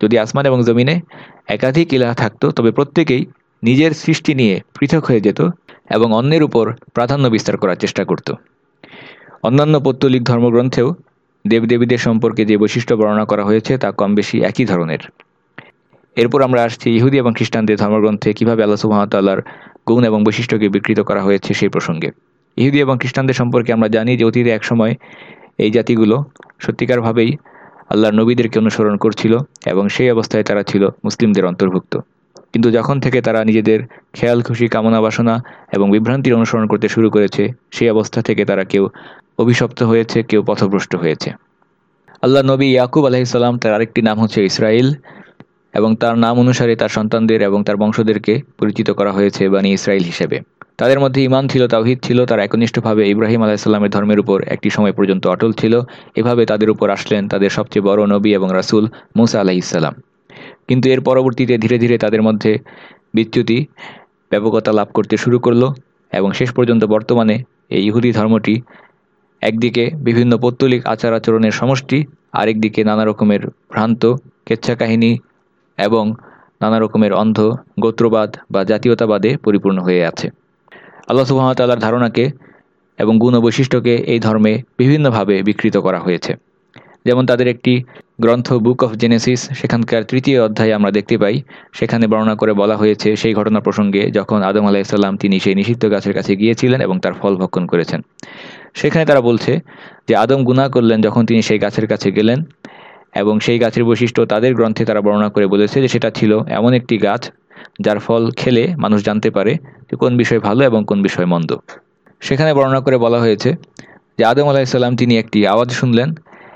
যদি আসমান এবং জমিনে একাধিক ইলাহ থাকতো তবে প্রত্যেকেই নিজের সৃষ্টি নিয়ে পৃথক হয়ে যেত এবং অন্যের উপর প্রাধান্য বিস্তার করার চেষ্টা করত। অন্যান্য পৌত্তলিক ধর্মগ্রন্থেও দেবদেবীদের সম্পর্কে যে বৈশিষ্ট্য বর্ণনা করা হয়েছে তা কম বেশি একই ধরনের। এরপর আমরা আসছি ইহুদি এবং খ্রিস্টানদের ধর্মগ্রন্থে কীভাবে আল্লাহ সুহামতাল্লাহর গুণ এবং বৈশিষ্ট্যকে বিকৃত করা হয়েছে সেই প্রসঙ্গে। ইহুদি এবং খ্রিস্টানদের সম্পর্কে আমরা জানি যে অতীতে একসময় এই জাতিগুলো সত্যিকারভাবেই আল্লাহর নবীদেরকে অনুসরণ করছিল এবং সেই অবস্থায় তারা ছিল মুসলিমদের অন্তর্ভুক্ত। কিন্তু যখন থেকে তারা নিজেদের খেয়াল, খুশি, কামনা, বাসনা এবং বিভ্রান্তির অনুসরণ করতে শুরু করেছে, সেই অবস্থা থেকে তারা কেউ অভিশপ্ত হয়েছে, কেউ পথভ্রষ্ট হয়েছে। আল্লাহ নবী ইয়াকুব আলাহিসাল্লাম তার আরেকটি নাম হচ্ছে ইসরায়েল এবং তার নাম অনুসারে তার সন্তানদের এবং তার বংশদেরকে পরিচিত করা হয়েছে বানী ইসরায়েল হিসেবে। তাদের মধ্যে ইমান ছিল, তাওহিদ ছিল, তারা একনিষ্ঠভাবে ইব্রাহিম আলাহিসাল্লামের ধর্মের উপর একটি সময় পর্যন্ত অটল ছিল। এভাবে তাদের উপর আসলেন তাদের সবচেয়ে বড় নবী এবং রাসুল মুসা আলাহিসাল্লাম কিন্তু এর পরবর্তীতে ধীরে ধীরে তাদের মধ্যে বিচ্যুতি, ব্যাপকতা লাভ করতে শুরু করল এবং শেষ পর্যন্ত বর্তমানে এই ইহুদি ধর্মটি একদিকে বিভিন্ন পৌত্তলিক আচার আচরণের সমষ্টি, আরেকদিকে নানা রকমের ভ্রান্ত কেচ্ছা কাহিনী এবং নানা রকমের অন্ধ, গোত্রবাদ বা জাতীয়তাবাদে পরিপূর্ণ হয়ে আছে। আল্লাহ সুহামতাল্লাহর ধারণাকে এবং গুণ বৈশিষ্ট্যকে এই ধর্মে বিভিন্নভাবে বিকৃত করা হয়েছে। যেমন তাদের একটি গ্রন্থ বুক অফ জেনেসিস সেখানকার তৃতীয় অধ্যায়ে আমরা দেখতে পাই। সেখানে বর্ণনা করে বলা হয়েছে সেই ঘটনা প্রসঙ্গে যখন আদম আলাহিসাল্লাম তিনি সেই নিষিদ্ধ গাছের কাছে গিয়েছিলেন এবং তার ফল ভক্ষণ করেছেন। সেখানে তারা বলছে যে আদম গুণা করলেন যখন তিনি সেই গাছের কাছে গেলেন এবং সেই গাছের বৈশিষ্ট্য তাদের গ্রন্থে তারা বর্ণনা করে বলেছে যে সেটা ছিল এমন একটি গাছ যার ফল খেলে মানুষ জানতে পারে যে কোন বিষয় ভালো এবং কোন বিষয় মন্দ। সেখানে বর্ণনা করে বলা হয়েছে যে আদম আলাহিসাল্লাম তিনি একটি আওয়াজ শুনলেন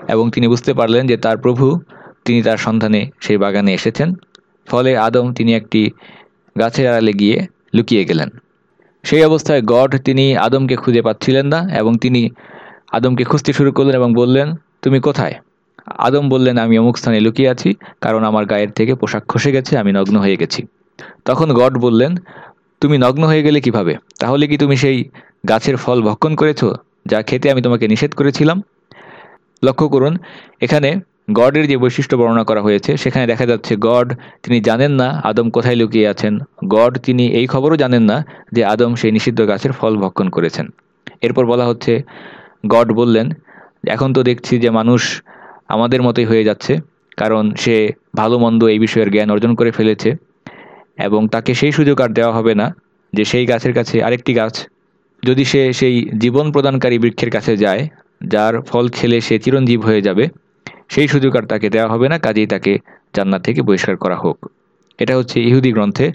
এবং তিনি বুঝতে পারলেন যে তার প্রভু, তিনি তার সন্ধানে সেই বাগানে এসেছেন। ফলে আদম তিনি একটি গাছের আড়ালে গিয়ে লুকিয়ে গেলেন। সেই অবস্থায় গড তিনি আদমকে খুঁজে পাচ্ছিলেন না এবং তিনি আদমকে খুঁজতে শুরু করলেন এবং বললেন, তুমি কোথায়? আদম বললেন, আমি অমুক স্থানে লুকিয়ে আছি, কারণ আমার গায়ের থেকে পোশাক খসে গেছে, আমি নগ্ন হয়ে গেছি। তখন গড বললেন, তুমি নগ্ন হয়ে গেলে কীভাবে? তাহলে কি তুমি সেই গাছের ফল ভক্ষণ করেছ, যা খেতে আমি তোমাকে নিষেধ করেছিলাম? লক্ষ্য করুন, এখানে গডের যে বৈশিষ্ট্য বর্ণনা করা হয়েছে, সেখানে দেখা যাচ্ছে গড তিনি জানেন না, আদম কোথায় লুকিয়ে আছেন। গড তিনি এই খবরও জানেন না যে আদম সেই নিষিদ্ধ গাছের ফল ভক্ষণ করেছেন। এরপর বলা হচ্ছে, গড বললেন, এখন তো দেখছি যে মানুষ আমাদের মতোই হয়ে যাচ্ছে, কারণ সে ভালো মন্দ এই বিষয়ের জ্ঞান অর্জন করে ফেলেছে, এবং তাকে সেই সুযোগ আর দেওয়া হবে না যে সেই গাছের কাছে আরেকটি গাছ, যদি সে সেই জীবন প্রদানকারী বৃক্ষের কাছে যায় যার ফল খেলে সে চিরঞ্জীব হয়ে যাবে, সেই সুযোগ আর তাকে দেওয়া হবে না, কাজেই তাকে জান্নাত থেকে বহিষ্কার করা হোক। এটা হচ্ছে ইহুদি গ্রন্থে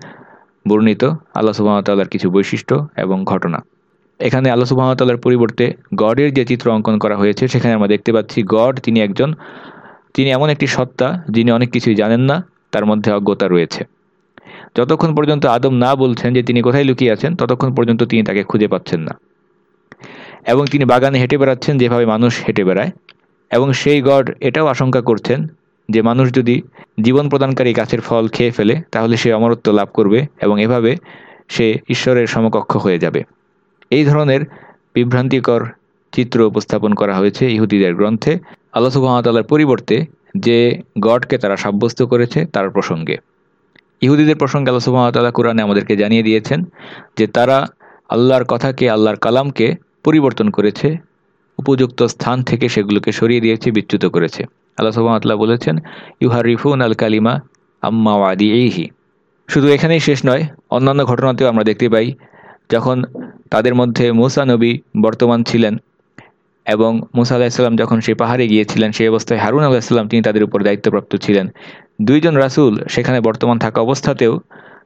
বর্ণিত আল্লাহ সুবাহতাল্লার কিছু বৈশিষ্ট্য এবং ঘটনা। এখানে আল্লাহ সুবাহতাল্লার পরিবর্তে গডের যে চিত্র অঙ্কন করা হয়েছে, সেখানে আমরা দেখতে পাচ্ছি গড তিনি একজন, তিনি এমন একটি সত্তা যিনি অনেক কিছুই জানেন না, তার মধ্যে অজ্ঞতা রয়েছে। যতক্ষণ পর্যন্ত আদম না বলছেন যে তিনি কোথায় লুকিয়ে আছেন, ততক্ষণ পর্যন্ত তিনি তাকে খুঁজে পাচ্ছেন না। এবং তিনি বাগানে হেঁটে বেড়াচ্ছেন যেভাবে মানুষ হেঁটে বেড়ায়। এবং সেই গড এটাও আশঙ্কা করছেন যে মানুষ যদি জীবন প্রদানকারী গাছের ফল খেয়ে ফেলে, তাহলে সে অমরত্ব লাভ করবে এবং এভাবে সে ঈশ্বরের সমকক্ষ হয়ে যাবে। এই ধরনের বিভ্রান্তিকর চিত্র উপস্থাপন করা হয়েছে ইহুদিদের গ্রন্থে। আল্লাহ সুবাহতাল্লার পরিবর্তে যে গডকে তারা সাব্যস্ত করেছে, তার প্রসঙ্গে। ইহুদিদের প্রসঙ্গে আল্লাহ সুবাহতাল্লাহ কোরআনে আমাদেরকে জানিয়ে দিয়েছেন যে তারা আল্লাহর কথাকে, আল্লাহর কালামকে পরিবর্তন করেছে, উপযুক্ত স্থান থেকে সেগুলোকে সরিয়ে দিয়েছে, বিচ্যুত করেছে। আল্লাহ সুবাহতাল্লাহ বলেছেন ইউহার রিফুন আল কালিমা আম্মা ওয়াদি এইহি শুধু এখানেই শেষ নয়, অন্যান্য ঘটনাতেও আমরা দেখতে পাই, যখন তাদের মধ্যে মুসা নবী বর্তমান ছিলেন এবং মুসা আলাহিসাল্লাম যখন সে পাহাড়ে গিয়েছিলেন, সেই অবস্থায় হারুন আলাহিসাল্লাম তিনি তাদের উপর দায়িত্বপ্রাপ্ত ছিলেন। দুইজন রাসুল সেখানে বর্তমান থাকা অবস্থাতেও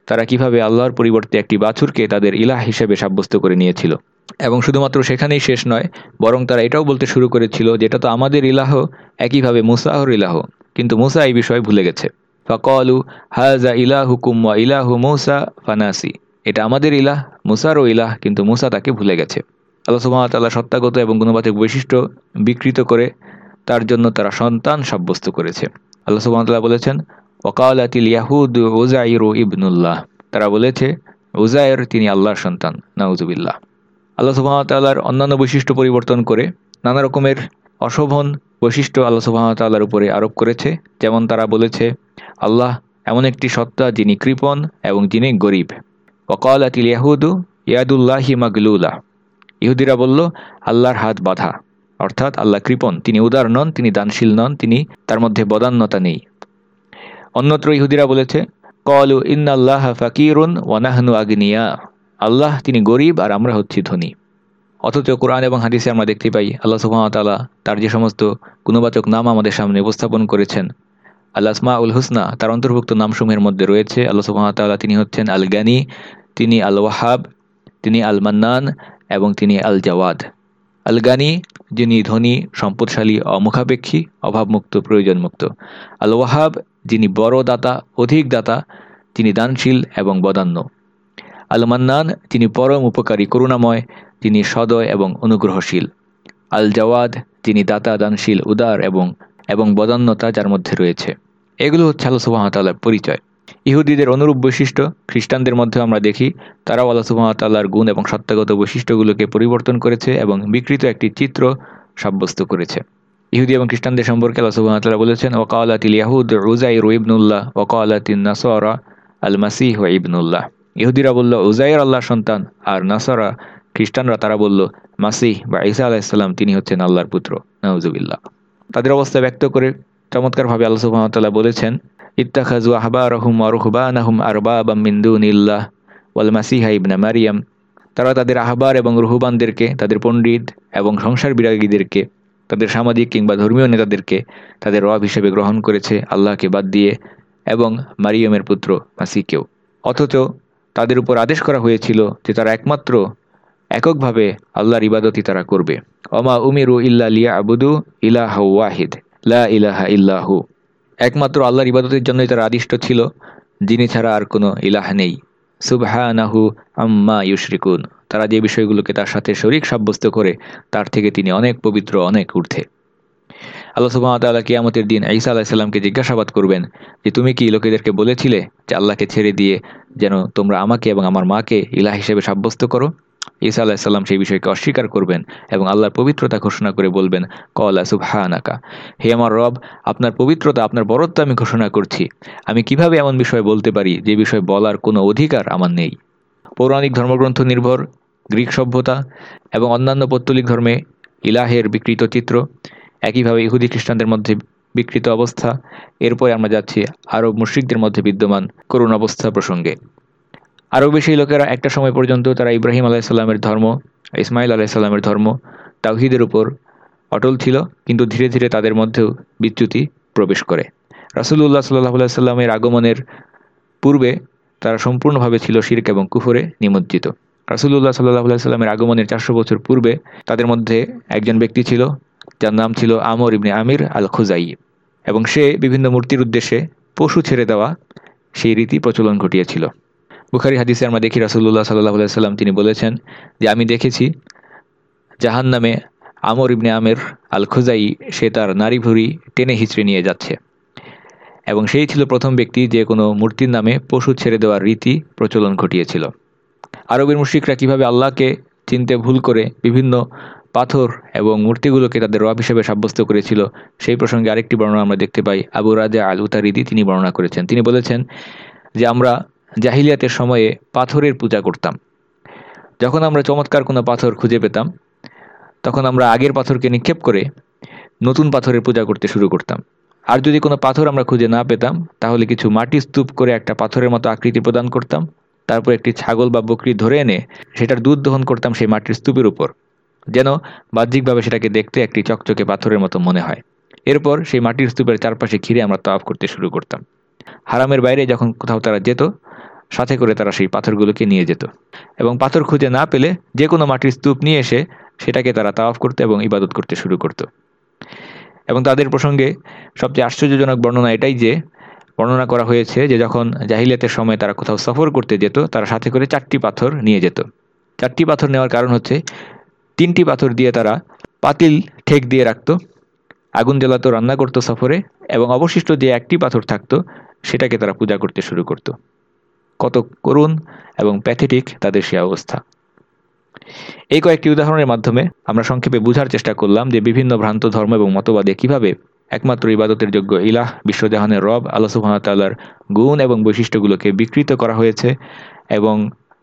তারা কীভাবে আল্লাহর পরিবর্তে একটি বাছুরকে তাদের ইলাহ হিসেবে সাব্যস্ত করে নিয়েছিল। এবং শুধুমাত্র সেখানেই শেষ নয়, বরং তারা এটাও বলতে শুরু করেছিল যেটা তো আমাদের ইলাহ একইভাবে মুসাহর ইলাহ। কিন্তু মুসা এই বিষয়ে ভুলে গেছে। ফকলু হাজা ইলাহু কুম্মা ইলাহু মুসা ফানাসি। এটা আমাদের ইলাহ, মুসারও ইলাহ, কিন্তু মুসা তাকে ভুলে গেছে। আল্লাহ সুবাহতাল্লাহ সত্তাগত এবং গুণবাচক বৈশিষ্ট্য বিকৃত করে তার জন্য তারা সন্তান সাব্যস্ত করেছে। আল্লাহ সুবাহতাল্লাহ বলেছেন ওকালাতিল ইয়াহুদ ওজাইরু ইবনুল্লাহ। তারা বলেছে উজায়ের তিনি আল্লাহর সন্তান নাউজুবিল্লাহ আল্লাহ সুবাহতাল্লাহর অন্যান্য বৈশিষ্ট্য পরিবর্তন করে নানা রকমের অশোভন বৈশিষ্ট্য আল্লাহ সুবাহতাল্লাহর উপরে আরোপ করেছে। যেমন তারা বলেছে, আল্লাহ এমন একটি সত্তা যিনি কৃপণ এবং যিনি গরিব। ওকালাতিল ইয়াহুদু ইয়াদুল্লাহি মাগলুল্লাহ ইহুদিরা বলল, আল্লাহর হাত বাধা। অর্থাৎ আল্লাহ কৃপণ, তিনি উদার নন, তিনি দানশীল নন, তিনি তার মধ্যে বদান্যতা নেই। অন্যত্র ইহুদিরা বলেছে কলু ইন্নাল্লাহ ফাকিরুন ওয়ানাহনু আগ্নিয়া। আল্লাহ তিনি গরিব আর আমরা হচ্ছি ধনী। অথচ কোরআন এবং হাদিসে আমরা দেখতে পাই, আল্লাহ সুহামতাল্লাহ তার যে সমস্ত গুণবাচক নাম আমাদের সামনে উপস্থাপন করেছেন। আল্লাহ আসমা উল হুসনা, তার অন্তর্ভুক্ত নামসমূহের মধ্যে রয়েছে, আল্লাহ সুহামতাল্লাহ তিনি হচ্ছেন আল গানি, তিনি আল ওয়াহাব, তিনি আল মান্নান এবং তিনি আল জাওয়াদ। আল গানি, যিনি ধনী, সম্পদশালী, অমুখাপেক্ষী, অভাবমুক্ত, প্রয়োজনমুক্ত। আল ওয়াহাব, যিনি বড় দাতা, অধিক দাতা তিনি দানশীল এবং বদান্য। আল মান্নান তিনি পরম উপকারী, করুণাময়, তিনি সদয় এবং অনুগ্রহশীল। আল জাওয়াদ তিনি দাতা, দানশীল, উদার এবং এবং বদান্যতা যার মধ্যে রয়েছে। এগুলো হচ্ছে আল্লাহ সুবাহতাল্লার পরিচয়। ইহুদিদের অনুরূপ বৈশিষ্ট্য, খ্রিস্টানদের মধ্যে আমরা দেখি, তারাও আল্লাহ সুবাহতাল্লাহর গুণ এবং সত্তাগত বৈশিষ্ট্যগুলোকে পরিবর্তন করেছে এবং বিকৃত একটি চিত্র সাব্যস্ত করেছে। ইহুদি এবং খ্রিস্টানদের সম্পর্কে আল্লাহ সুবাহতাল্লাহ বলেছেন ওকালাতিল ইয়াহুদ রুজাইর ইবনুল্লাহ ওকালাতিন নাসরা আল মাসিহ ইবনুল্লাহ। ইহুদিরা বলল উজাইর আল্লাহর সন্তান। আর নাসারা, খ্রিস্টানরা তারা বলল, মাসিহ বা ঈসা আলাহিসাল্লাম তিনি হচ্ছেন আল্লাহর পুত্র। নওজুবিল্লাহ তাদের অবস্থা ব্যক্ত করে চমৎকারভাবে আল্লাহ সুবাহতাল্লাহ বলেছেন ইত্তাখাজু আহবারহুম আরহুবানাহুম আরবাবাম মিন্দুনিল্লাহ ওয়াল মাসিহা ইবনা মারিয়াম। তারা তাদের আহবার এবং রুহুবানদেরকে, তাদের পণ্ডিত এবং সংসার বিরাগীদেরকে, তাদের সামাজিক কিংবা ধর্মীয় নেতাদেরকে, তাদের রব হিসেবে গ্রহণ করেছে আল্লাহকে বাদ দিয়ে এবং মারিয়মের পুত্র মাসিকেও অথচ তাদের উপর আদেশ করা হয়েছিল যে তারা একমাত্র এককভাবে আল্লাহর ইবাদতই তারা করবে। অমা উমিরু ইল্লা লিয়া আবুদু ইলাহ ওয়াহিদ। লা ইলাহা ইল্লাহু। একমাত্র আল্লাহর ইবাদতের জন্যই তারা আদিষ্ট ছিল, যিনি ছাড়া আর কোনো ইলাহ নেই। সুবহানাহু আম্মা ইউশরিকুন। তারা যে বিষয়গুলোকে তার সাথে শরিক সাব্যস্ত করে, তার থেকে তিনি অনেক পবিত্র, অনেক ঊর্ধ্বে। আল্লাহ সুবাহতাল্লাহ কিয়ামতের দিন ঈসা আলাহিসাল্লামকে জিজ্ঞাসাবাদ করবেন যে, তুমি কি লোকেদেরকে বলেছিলে যে আল্লাহকে ছেড়ে দিয়ে যেন তোমরা আমাকে এবং আমার মাকে ইলাহ হিসেবে সাব্যস্ত করো। ঈসা আলাহিসাল্লাম সেই বিষয়কে অস্বীকার করবেন এবং আল্লাহর পবিত্রতা ঘোষণা করে বলবেন, কলা সুবহানাকা, হে আমার রব, আপনার পবিত্রতা, আপনার বরত্ব আমি ঘোষণা করছি। আমি কীভাবে এমন বিষয় বলতে পারি যে বিষয় বলার কোনো অধিকার আমার নেই? পৌরাণিক ধর্মগ্রন্থ নির্ভর, গ্রিক সভ্যতা এবং অন্যান্য পৌত্তলিক ধর্মে ইলাহের বিকৃত চিত্র। একইভাবে ইহুদি খ্রিস্টানদের মধ্যে বিকৃত অবস্থা। এরপরে আমরা যাচ্ছি আরব মুশ্রিকদের মধ্যে বিদ্যমান করুণ অবস্থা প্রসঙ্গে। আরও বেশি লোকেরা একটা সময় পর্যন্ত তারা ইব্রাহিম আলাইসাল্লামের ধর্ম ইসমাইল আলাইসাল্লামের ধর্ম, তাওহিদের উপর অটল ছিল, কিন্তু ধীরে ধীরে তাদের মধ্যেও বিচ্যুতি প্রবেশ করে। রাসুল্লাহ সাল্লাহ সাল্লামের আগমনের পূর্বে তারা সম্পূর্ণভাবে ছিল শির্ক এবং কুফরে নিমজ্জিত। রাসুল্লাহ সাল্লাহ সাল্লামের আগমনের চারশো বছর পূর্বে তাদের মধ্যে একজন ব্যক্তি ছিল যার নাম ছিল আমর ইবনে আমির আল খুজাই এবং সে বিভিন্ন মূর্তির উদ্দেশ্যে পশু ছেড়ে দেওয়া সেই রীতি প্রচলন ঘটিয়েছিল। বুখারি হাদিসে আমরা দেখি রাসুল্লাহ সাল্লাহ সাল্লাম তিনি বলেছেন যে, আমি দেখেছি জাহান নামে আমর ইবনে আমের আল খুজাই সে তার নারী ভুরি টেনে হিচড়ে নিয়ে যাচ্ছে। এবং সেই ছিল প্রথম ব্যক্তি যে কোনো মূর্তির নামে পশু ছেড়ে দেওয়ার রীতি প্রচলন ঘটিয়েছিল। আরবের মুশ্রিকরা কীভাবে আল্লাহকে চিনতে ভুল করে বিভিন্ন পাথর এবং মূর্তিগুলোকে তাদের রব হিসেবে সাব্যস্ত করেছিল। সেই প্রসঙ্গে আরেকটি বর্ণনা আমরা দেখতে পাই। আবু রাজা আল উতারিদি তিনি বর্ণনা করেছেন। তিনি বলেছেন যে, আমরা জাহিলিয়াতের সময়ে পাথরের পূজা করতাম। যখন আমরা চমৎকার কোনো পাথর খুঁজে পেতাম, তখন আমরা আগের পাথরকে নিক্ষেপ করে নতুন পাথরের পূজা করতে শুরু করতাম। আর যদি কোনো পাথর আমরা খুঁজে না পেতাম, তাহলে কিছু মাটি স্তূপ করে একটা পাথরের মতো আকৃতি প্রদান করতাম। তারপর একটি ছাগল বা বকরি ধরে এনে সেটার দুধ দহন করতাম সেই মাটির স্তূপের উপর। যেন বাহ্যিকভাবে সেটাকে দেখতে একটি চকচকে পাথরের মতো মনে হয়। এরপর সেই মাটির স্তূপের চারপাশে ঘিরে আমরা তাওয়াফ করতে শুরু করতাম। হারামের বাইরে যখন কোথাও তারা যেত, সাথে করে তারা সেই পাথরগুলোকে নিয়ে যেত। এবং পাথর খুঁজে না পেলে যে কোনো মাটির স্তূপ নিয়ে এসে সেটাকে তারা তাওয়াফ করতে এবং ইবাদত করতে শুরু করত। এবং তাদের প্রসঙ্গে সবচেয়ে আশ্চর্যজনক বর্ণনা এটাই যে, বর্ণনা করা হয়েছে যে যখন জাহিলিয়াতের সময় তারা কোথাও সফর করতে যেত, তারা সাথে করে চারটি পাথর নিয়ে যেত। চারটি পাথর নেওয়ার কারণ হচ্ছে তিনটি পাথর দিয়ে তারা পাতিল, ঠেক দিয়ে রাখত। আগুন জ্বালাতো, রান্না করতো সফরে এবং অবশিষ্ট যে একটি পাথর থাকতো, সেটাকে তারা পূজা করতে শুরু করত। কত করুণ এবং প্যাথেটিক তাদের সে অবস্থা। এই কয়েকটি উদাহরণের মাধ্যমে আমরা সংক্ষেপে বোঝার চেষ্টা করলাম যে বিভিন্ন ভ্রান্ত ধর্ম এবং মতবাদে কীভাবে একমাত্র ইবাদতের যোগ্য ইলাহ, বিশ্বজাহানের রব, আল্লাহ সুবাহতাল্লার গুণ এবং বৈশিষ্ট্যগুলোকে বিকৃত করা হয়েছে এবং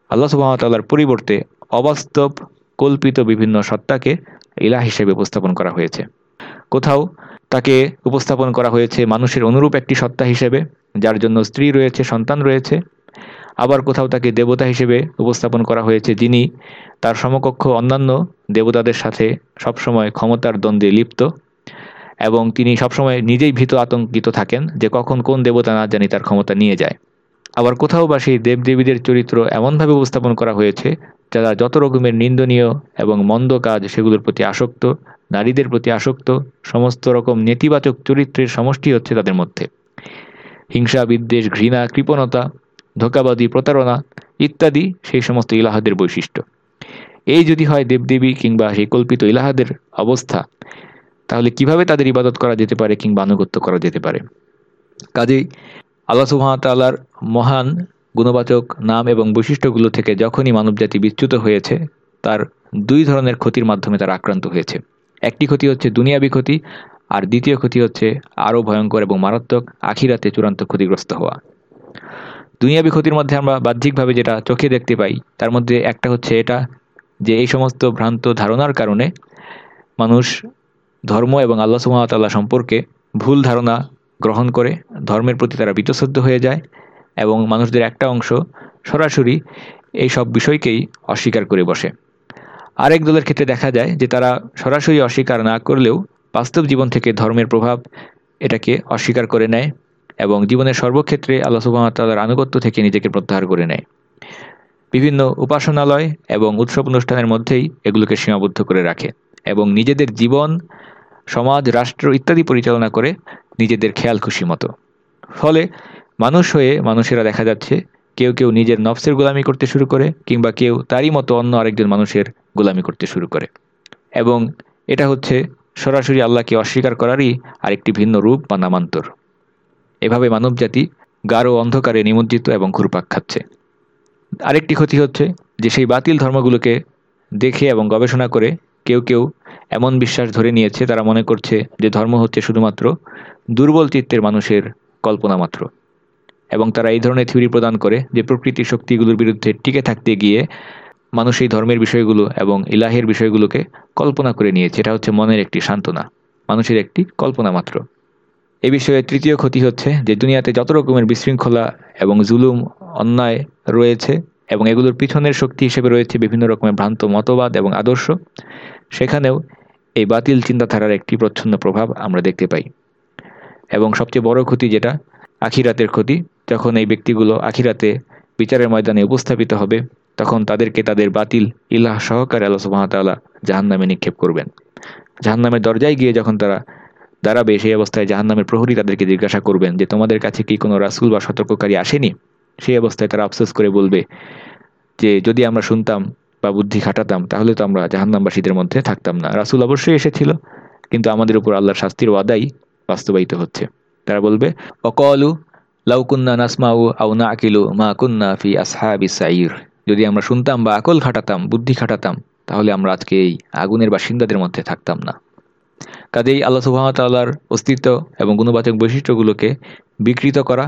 আল্লাহ সুবাহতাল্লার পরিবর্তে অবাস্তব কল্পিত বিভিন্ন সত্তাকে ইলাহ হিসেবে উপস্থাপন করা হয়েছে। কোথাও তাকে উপস্থাপন করা হয়েছে মানুষের অনুরূপ একটি সত্তা হিসেবে, যার জন্য স্ত্রী রয়েছে, সন্তান রয়েছে। আবার কোথাও তাকে দেবতা হিসেবে উপস্থাপন করা হয়েছে, যিনি তার সমকক্ষ অন্যান্য দেবতাদের সাথে সবসময় ক্ষমতার দ্বন্দ্বে লিপ্ত এবং তিনি সবসময় নিজেই ভীত আতঙ্কিত থাকেন যে কখন কোন দেবতা না জানি তার ক্ষমতা নিয়ে যায়। আবার কোথাও বা সেই দেবদেবীদের চরিত্র এমনভাবে উপস্থাপন করা হয়েছে, যারা যত রকমের নিন্দনীয় এবং মন্দ কাজ সেগুলোর প্রতি আসক্ত, নারীদের প্রতি আসক্ত, সমস্ত রকম নেতিবাচক চরিত্রের সমষ্টি হচ্ছে তাদের মধ্যে। হিংসা, বিদ্বেষ, ঘৃণা, কৃপণতা ধোকাবাদী প্রতারণা ইত্যাদি সেই সমস্ত ইলাহাদের বৈশিষ্ট্য। এই যদি হয় দেবদেবী কিংবা সেই কল্পিত ইলাহাদের অবস্থা, তাহলে কীভাবে তাদের ইবাদত করা যেতে পারে কিংবা আনুগত্য করা যেতে পারে? কাজেই আল্লাহ সুহামতাল্লাহর মহান গুণবাচক নাম এবং বৈশিষ্ট্যগুলো থেকে যখনই মানবজাতি বিচ্যুত হয়েছে, তার দুই ধরনের ক্ষতির মাধ্যমে তারা আক্রান্ত হয়েছে। একটি ক্ষতি হচ্ছে দুনিয়াবি ক্ষতি, আর দ্বিতীয় ক্ষতি হচ্ছে আরও ভয়ঙ্কর এবং মারাত্মক আখিরাতে চূড়ান্ত ক্ষতিগ্রস্ত হওয়া। দুনিয়াবি ক্ষতির মধ্যে আমরা বাহ্যিকভাবে যেটা চোখে দেখতে পাই, তার মধ্যে একটা হচ্ছে এটা যে এই সমস্ত ভ্রান্ত ধারণার কারণে মানুষ ধর্ম এবং আল্লাহ সুহামতাল্লাহ সম্পর্কে ভুল ধারণা গ্রহণ করে ধর্মের প্রতি তারা বিতশ্রদ্ধ হয়ে যায় এবং মানুষদের একটা অংশ সরাসরি এই সব বিষয়কেই অস্বীকার করে বসে। আরেক দলের ক্ষেত্রে দেখা যায় যে তারা সরাসরি অস্বীকার না করলেও বাস্তব জীবন থেকে ধর্মের প্রভাব এটাকে অস্বীকার করে নেয় এবং জীবনের সর্বক্ষেত্রে আল্লাহ সুবাহতাল্লার আনুগত্য থেকে নিজেকে প্রত্যাহার করে নেয়। বিভিন্ন উপাসনালয় এবং উৎসব অনুষ্ঠানের মধ্যেই এগুলোকে সীমাবদ্ধ করে রাখে এবং নিজেদের জীবন সমাজ, রাষ্ট্র ইত্যাদি পরিচালনা করে নিজেদের খেয়াল খুশি মতো। ফলে মানুষ হয়ে মানুষেরা দেখা যাচ্ছে, কেউ কেউ নিজের নফসের গোলামি করতে শুরু করে, কিংবা কেউ তারই মতো অন্য আরেকজন মানুষের গোলামি করতে শুরু করে। এবং এটা হচ্ছে সরাসরি আল্লাহকে অস্বীকার করারই আরেকটি ভিন্ন রূপ বা নামান্তর। এভাবে মানবজাতি গাঢ় অন্ধকারে নিমজ্জিত এবং ঘুরপাক খাচ্ছে। আরেকটি ক্ষতি হচ্ছে যে সেই বাতিল ধর্মগুলোকে দেখে এবং গবেষণা করে কেউ কেউ এমন বিশ্বাস ধরে নিয়েছে, তারা মনে করছে যে ধর্ম হচ্ছে শুধুমাত্র দুর্বল চিত্তের মানুষের কল্পনা মাত্র। এবং তারা এই ধরনের থিওরি প্রদান করে যে প্রকৃতির শক্তিগুলোর বিরুদ্ধে টিকে থাকতে গিয়ে মানুষ এই ধর্মের বিষয়গুলো এবং ইলাহের বিষয়গুলোকে কল্পনা করে নিয়েছে। এটা হচ্ছে মনের একটি সান্ত্বনা, মানুষের একটি কল্পনা মাত্র। এ বিষয়ে তৃতীয় ক্ষতি হচ্ছে যে দুনিয়াতে যত রকমের বিশৃঙ্খলা এবং জুলুম, অন্যায় রয়েছে এবং এগুলোর পিছনের শক্তি হিসেবে রয়েছে বিভিন্ন রকমের ভ্রান্ত মতবাদ এবং আদর্শ। সেখানেও এই বাতিল চিন্তাধারার একটি প্রচ্ছন্ন প্রভাব আমরা দেখতে পাই। এবং সবচেয়ে বড় ক্ষতি যেটা, আখিরাতের ক্ষতি। যখন এই ব্যক্তিগুলো আখিরাতে বিচারের ময়দানে উপস্থাপিত হবে, তখন তাদেরকে তাদের বাতিল ইলাহ সহকারে আল্লাহ সুবাহতাল্লাহ জাহান নামে নিক্ষেপ করবেন। জাহান নামের দরজায় গিয়ে যখন তারা দাঁড়াবে, সেই অবস্থায় জাহান নামের প্রহরী তাদেরকে জিজ্ঞাসা করবেন যে, তোমাদের কাছে কি কোনো রাসুল বা সতর্ককারী আসেনি? সেই অবস্থায় তারা আফসোস করে বলবে যে, যদি আমরা শুনতাম বা বুদ্ধি খাটাতাম, তাহলে তো আমরা জাহান্নামবাসীদের মধ্যে থাকতাম না। রাসুল অবশ্যই এসেছিল, কিন্তু আমাদের উপর আল্লাহর শাস্তির ওয়াদাই বাস্তবায়িত হচ্ছে। তারা বলবে অকলু লাউকুন্না নাসমাউ আউ না আকিলু মা কুন্না ফি আসহাবি সাইর। যদি আমরা শুনতাম বা আকল খাটাতাম, বুদ্ধি খাটাতাম, তাহলে আমরা আজকে এই আগুনের বাসিন্দাদের মধ্যে থাকতাম না। কাজেই আল্লাহ সুবাহতাল্লাহর অস্তিত্ব এবং গুণবাচক বৈশিষ্ট্যগুলোকে বিকৃত করা,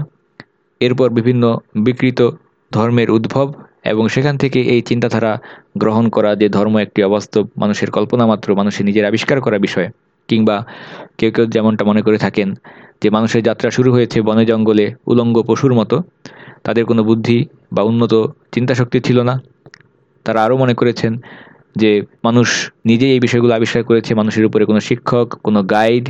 এরপর বিভিন্ন বিকৃত ধর্মের উদ্ভব এবং সেখান থেকে এই চিন্তাধারা গ্রহণ করা যে ধর্ম একটি অবাস্তব মানুষের কল্পনা মাত্র, মানুষের নিজের আবিষ্কার করা বিষয়, কিংবা কেউ কেউ যেমনটা মনে করে থাকেন যে মানুষের যাত্রা শুরু হয়েছে বনে জঙ্গলে উলঙ্গ পশুর মতো, তাদের কোনো বুদ্ধি বা উন্নত চিন্তাশক্তি ছিল না। তারা আরও মনে করেছেন যে মানুষ নিজেই এই বিষয়গুলো আবিষ্কার করেছে, মানুষের উপরে কোনো শিক্ষক, কোনো গাইড,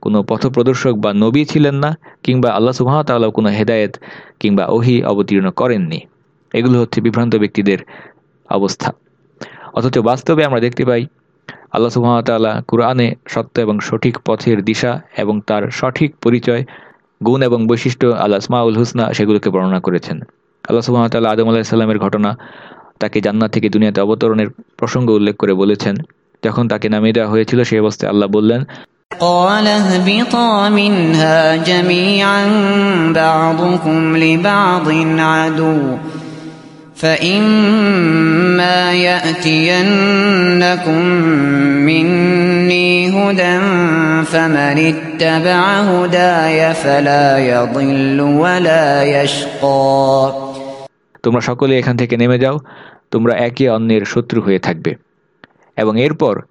কোনো পথপ্রদর্শক বা নবী ছিলেন না, কিংবা আল্লাহ সুবাহতাল্লাহ কোনো হেদায়েত কিংবা ওহি অবতীর্ণ করেননি। এগুলো হচ্ছে বিভ্রান্ত ব্যক্তিদের অবস্থা অথচ বাস্তবে আমরা দেখতে পাই আল্লাহ সুহামতাল্লাহ কোরআনে সত্য এবং সঠিক পথের দিশা এবং তার সঠিক পরিচয় গুণ এবং বৈশিষ্ট্য আল্লাহ ইসমাউল হুসনা সেগুলোকে বর্ণনা করেছেন আল্লাহ সুহামতাল্লাহ আদম আলাহিসাল্লামের ঘটনা তাকে জান্নাত থেকে দুনিয়াতে অবতরণের প্রসঙ্গ উল্লেখ করে বলেছেন যখন তাকে নামিয়ে দেওয়া হয়েছিল সেই অবস্থায় আল্লাহ বললেন قال اهبطا منها جميعا بعضكم لبعض عدو فإما يأتينكم مني هدى فمن اتبع هداي فلا يضل ولا يشقى তোমরা সকলে এখান থেকে নেমে যাও তোমরা একে অন্যের শত্রু হয়ে থাকবে এবং এরপর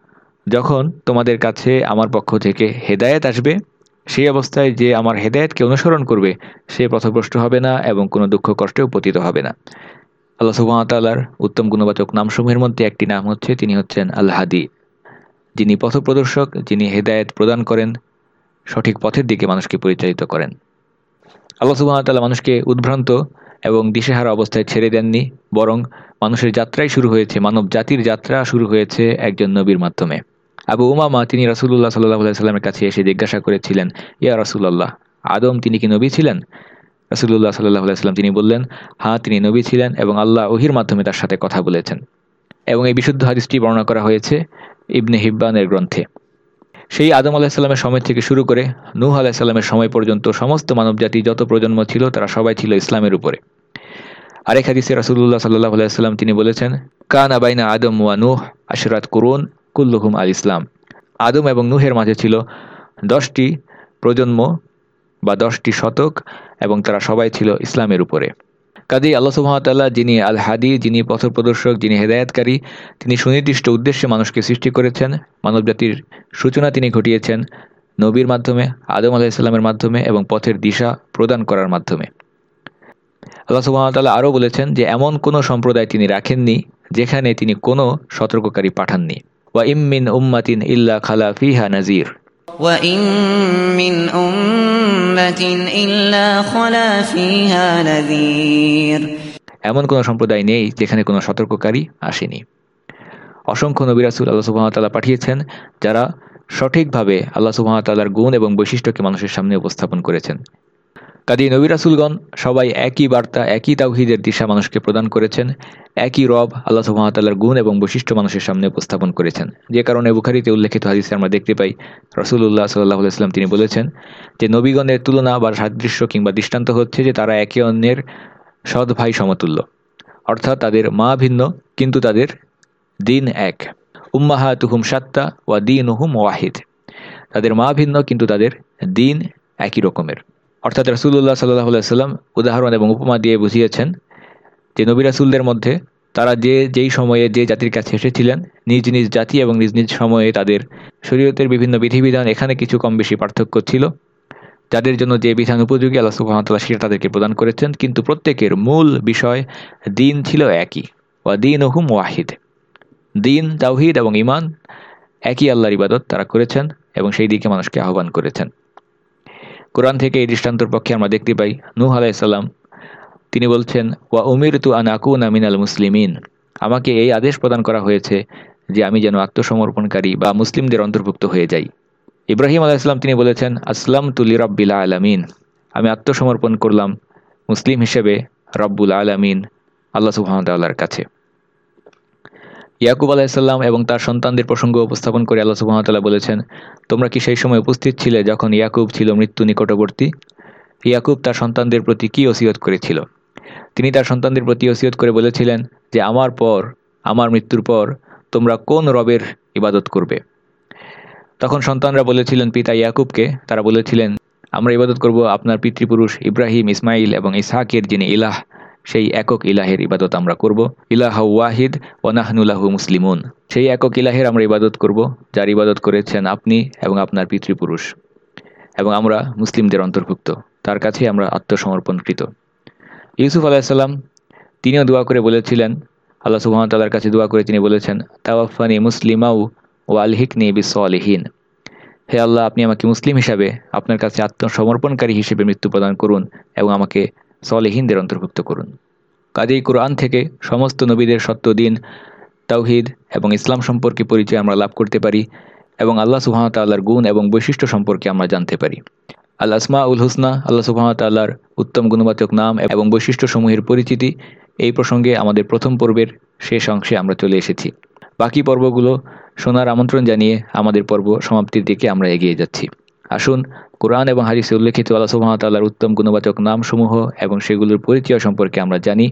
যখন তোমাদের কাছে আমার পক্ষ থেকে হেদায়েত আসবে সেই অবস্থায় যে আমার হেদায়েতকে অনুসরণ করবে সে পথভ্রষ্ট হবে না এবং কোনো দুঃখ কষ্টেও পতিত হবে না আল্লাহ সুবাহতাল্লার উত্তম গুণবাচক নামসমূহের মধ্যে একটি নাম হচ্ছে, তিনি হচ্ছেন আল্লাহাদি যিনি পথপ্রদর্শক, যিনি হেদায়েত প্রদান করেন, সঠিক পথের দিকে মানুষকে পরিচালিত করেন। আল্লাহ সুবাহতাল্লাহ মানুষকে উদ্ভ্রান্ত এবং দিশেহারা অবস্থায় ছেড়ে দেননি, বরং মানুষের যাত্রাই শুরু হয়েছে, মানব জাতির যাত্রা শুরু হয়েছে একজন নবীর মাধ্যমে। আবু উমামা, তিনি রাসুল্লাহ সাল্লাহ সাল্লামের কাছে এসে জিজ্ঞাসা করেছিলেন, ইয়া রাসুল্লাহ আদম তিনি কি নবী ছিলেন? রাসুল্লাহ সাল্লাহ সাল্লাম তিনি বললেন হ্যাঁ তিনি নবী ছিলেন এবং আল্লাহ ওহির মাধ্যমে তার সাথে কথা বলেছেন। এবং এই বিশুদ্ধ হাদিসটি বর্ণনা করা হয়েছে ইবনে হিব্বানের গ্রন্থে। সেই আদম আলাহিসাল্লামের সময় থেকে শুরু করে নূহ আলাহিসাল্লামের সময় পর্যন্ত সমস্ত মানবজাতি যত প্রজন্ম ছিল তারা সবাই ছিল ইসলামের উপরে। আরেক হাদিসে রাসুল্লাহ সাল্লাহ আলাইসাল্লাম তিনি বলেছেন, কান আবাইনা আদম ওয়া নুহ আশরাত কুরুন কুল্লুহুম আল ইসলাম আদম এবং নুহের মাঝে ছিল দশটি প্রজন্ম বা দশটি শতক, এবং তারা সবাই ছিল ইসলামের উপরে। কাজেই আল্লাহ সুহামতাল্লাহ যিনি আল হাদি যিনি পথপ্রদর্শক, যিনি হেদায়তকারী, তিনি সুনির্দিষ্ট উদ্দেশ্যে মানুষকে সৃষ্টি করেছেন, মানবজাতির সূচনা তিনি ঘটিয়েছেন নবীর মাধ্যমে, আদম আলাহিসাল্লামের মাধ্যমে, এবং পথের দিশা প্রদান করার মাধ্যমে। আল্লাহ সুবাহতাল্লাহ আরও বলেছেন যে, এমন কোনো সম্প্রদায় তিনি রাখেননি যেখানে তিনি কোনো সতর্ককারী পাঠাননি। ওয়া ইম্মিন উম্মাতিন ইল্লা খালা ফিহা নাজির وإن من أمة إلا خلا فيها نذير এমন কোনো সম্প্রদায় নেই যেখানে কোনো সতর্ককারী আসেনি অসংখ্য নবিরাসুল আল্লাহ সুবাহতাল্লাহ পাঠিয়েছেন যারা সঠিকভাবে আল্লাহ সুবাহতাল্লাহর গুণ এবং বৈশিষ্ট্যকে মানুষের সামনে উপস্থাপন করেছেন কাজী নবিরাসুলগণ সবাই একই বার্তা, একই তাওহিদের দিশা মানুষকে প্রদান করেছেন, একই রব আল্লাহ সুহামতাল্লাহর গুণ এবং বৈশিষ্ট্য মানুষের সামনে উপস্থাপন করেছেন। যে কারণে বুখারিতে উল্লেখিত হাদিসে আমরা দেখতে পাই রসুল্লাহ সাল্লাহ ইসলাম তিনি বলেছেন যে, নবীগণের তুলনা বা সাদৃশ্য কিংবা দৃষ্টান্ত হচ্ছে যে, তারা একে অন্যের সৎ ভাই সমতুল্য। অর্থাৎ তাদের মা ভিন্ন, কিন্তু তাদের দিন এক। উম্মাহা তুহুম সাত্তা ওয়া দিন হুম ওয়াহিদ। তাদের মা ভিন্ন, কিন্তু তাদের দিন একই রকমের। অর্থাৎ রাসুল্লাহ সাল্লাহ সাল্লাম উদাহরণ এবং উপমা দিয়ে বুঝিয়েছেন যে নবী রাসুলদের মধ্যে তারা যে, যেই সময়ে যে জাতির কাছে এসেছিলেন, নিজ নিজ জাতি এবং নিজ নিজ সময়ে তাদের শরীয়তের বিভিন্ন বিধিবিধান এখানে কিছু কম বেশি পার্থক্য ছিল, যাদের জন্য যে বিধান উপযোগী, আল্লাহ সুহামতাল্লাহ সেটা তাদেরকে প্রদান করেছেন, কিন্তু প্রত্যেকের মূল বিষয় দিন ছিল একই, ওয়া দিন হুম ওয়াহিদ। দিন, তাওহিদ এবং ইমান একই আল্লাহর ইবাদত তারা করেছেন এবং সেই দিকে মানুষকে আহ্বান করেছেন। কোরআন থেকে এই দৃষ্টান্তর পক্ষে আমরা দেখতে পাই। নূহ আলাইসাল্লাম তিনি বলছেন, ওয়া উমির তু আন আকুন আমিনাল মুসলিমিন। আমাকে এই আদেশ প্রদান করা হয়েছে যে আমি যেন আত্মসমর্পণকারী বা মুসলিমদের অন্তর্ভুক্ত হয়ে যাই। ইব্রাহিম আলাইসাল্লাম তিনি বলেছেন আসলাম তুলি রব্বিল্লা আলামিন। আমি আত্মসমর্পণ করলাম মুসলিম হিসেবে রব্বুল আলামিন, আল্লাহ সুহামতাল্লাহর কাছে। ইয়াকুব আলাহিসাল্লাম এবং তার সন্তানদের প্রসঙ্গ উপস্থাপন করে আল্লাহ সুহামতাল্লাহ বলেছেন, তোমরা কি সেই সময় উপস্থিত ছিলে যখন ইয়াকুব ছিল মৃত্যু নিকটবর্তী? ইয়াকুব তার সন্তানদের প্রতি কি ওসিয়ত করেছিল? তিনি তার সন্তানদের প্রতি ওসিয়ত করে বলেছিলেন যে, আমার পর, আমার মৃত্যুর পর তোমরা কোন রবের ইবাদত করবে? তখন সন্তানরা বলেছিলেন পিতা ইয়াকুবকে, তারা বলেছিলেন, আমরা ইবাদত করব আপনার পিতৃপুরুষ ইব্রাহিম ইসমাইল এবং ইসহাকের যিনি ইলাহ সেই একক ইলাহের ইবাদত আমরা করব। ইলাহ ওয়াহিদ ওনাহনুল্লাহু মুসলিমুন। সেই একক ইলাহের আমরা ইবাদত করব, যার ইবাদত করেছেন আপনি এবং আপনার পিতৃপুরুষ। এবং আমরা মুসলিমদের অন্তর্ভুক্ত। তার কাছে আমরা আত্মসমর্পণকৃত। ইউসুফ আলাহিসাল্লাম তিনিও দোয়া করে বলেছিলেন, আল্লাহ সুহামতাল্লার কাছে দোয়া করে তিনি বলেছেন তাওয়াফানি মুসলিমাউ ও আলহিকনি বিসলিহীন হে আল্লাহ, আপনি আমাকে মুসলিম হিসাবে আপনার কাছে আত্মসমর্পণকারী হিসেবে মৃত্যু প্রদান করুন এবং আমাকে সলেহীনদের অন্তর্ভুক্ত করুন। কাজেই কোরআন থেকে সমস্ত নবীদের সত্য দিন, তাওহিদ এবং ইসলাম সম্পর্কে পরিচয় আমরা লাভ করতে পারি এবং আল্লাহ সুহামতাল্লাহর গুণ এবং বৈশিষ্ট্য সম্পর্কে আমরা জানতে পারি। আল আসমা উল হুসনা, আল্লাহ সুহামতাল্লাহর উত্তম গুণবাচক নাম এবং বৈশিষ্ট্যসমূহের পরিচিতি এই প্রসঙ্গে আমাদের প্রথম পর্বের শেষ অংশে আমরা চলে এসেছি। বাকি পর্বগুলো শোনার আমন্ত্রণ জানিয়ে আমাদের পর্ব সমাপ্তির দিকে আমরা এগিয়ে যাচ্ছি। আসুন কোরআন এবং হাদিসে উল্লেখিত আল্লাহ সুহামতাল্লাহর উত্তম গুণবাচক নামসমূহ এবং সেগুলোর পরিচয় সম্পর্কে আমরা জানি।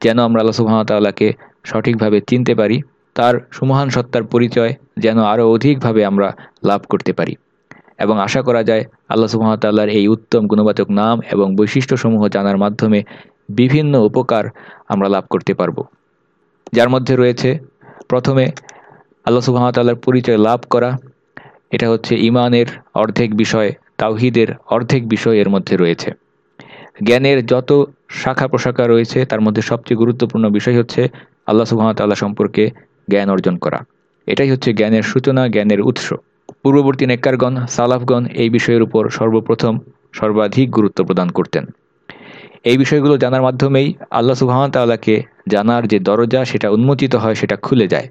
যেন আমরা আল্লাহ সুহামতাল্লাহকে সঠিকভাবে চিনতে পারি, তার সুমহান সত্তার পরিচয় যেন আরও অধিকভাবে আমরা লাভ করতে পারি। এবং আশা করা যায়, আল্লাহ সুহামতাল্লাহর এই উত্তম গুণবাচক নাম এবং বৈশিষ্ট্যসমূহ জানার মাধ্যমে বিভিন্ন উপকার আমরা লাভ করতে পারব। যার মধ্যে রয়েছে, প্রথমে আল্লাহ সুহামতাল্লাহর পরিচয় লাভ করা। এটা হচ্ছে ইমানের অর্ধেক বিষয়। তাওহিদের অর্ধেক বিষয় এর মধ্যে রয়েছে। জ্ঞানের যত শাখা প্রশাখা রয়েছে, তার মধ্যে সবচেয়ে গুরুত্বপূর্ণ বিষয় হচ্ছে আল্লাহ সুহামতাল্লাহ সম্পর্কে জ্ঞান অর্জন করা। এটাই হচ্ছে জ্ঞানের সূচনা, জ্ঞানের উৎস। পূর্ববর্তী নেককারগণ, সালাফগণ এই বিষয়ের উপর সর্বপ্রথম সর্বাধিক গুরুত্ব প্রদান করতেন। এই বিষয়গুলো জানার মাধ্যমেই আল্লাহ সুহামতাল্লাহকে জানার যে দরজা, সেটা উন্মোচিত হয়, সেটা খুলে যায়।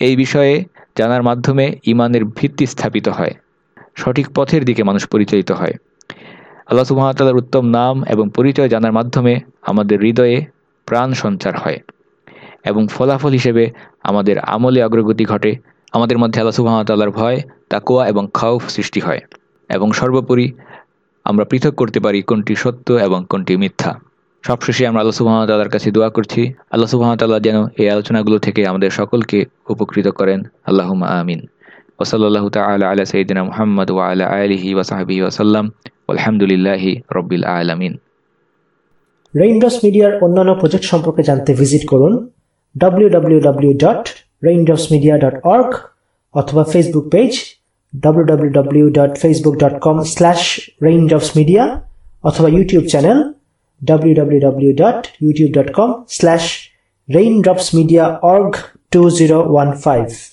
এই বিষয়ে জানার মাধ্যমে ইমানের ভিত্তি স্থাপিত হয়। সঠিক পথের দিকে মানুষ পরিচালিত হয়। আল্লাহ সুহামতাল্লাহর উত্তম নাম এবং পরিচয় জানার মাধ্যমে আমাদের হৃদয়ে প্রাণ সঞ্চার হয় এবং ফলাফল হিসেবে আমাদের আমলে অগ্রগতি ঘটে। আমাদের মধ্যে আল্লাহ সুহামতাল্লাহর ভয় তাকুয়া এবং খাউফ সৃষ্টি হয় এবং সর্বোপরি আমরা পৃথক করতে পারি কোনটি সত্য এবং কোনটি মিথ্যা। সবশেষে আমরা আল্লাহ সুবাহতাল্লার কাছে দোয়া করছি। আল্লাহ সুবাহতাল্লাহ যেন এই আলোচনাগুলো থেকে আমাদের সকলকে উপকৃত করেন। আল্লাহ আমিন। ওসলাল্লাহ তালা আলা সঈদিনা মোহাম্মদ ওয়া আলা আলহি ওয়াসাহাবি ওয়াসাল্লাম আলহামদুলিল্লাহি রব্বিল আলমিন রেইনড্রপস মিডিয়ার অন্যান্য প্রজেক্ট সম্পর্কে জানতে ভিজিট করুন www.raindropsmedia.org অথবা ফেসবুক পেজ www.facebook.com/raindropsmedia অথবা YouTube channel www.youtube.com slash raindropsmediaorg 2015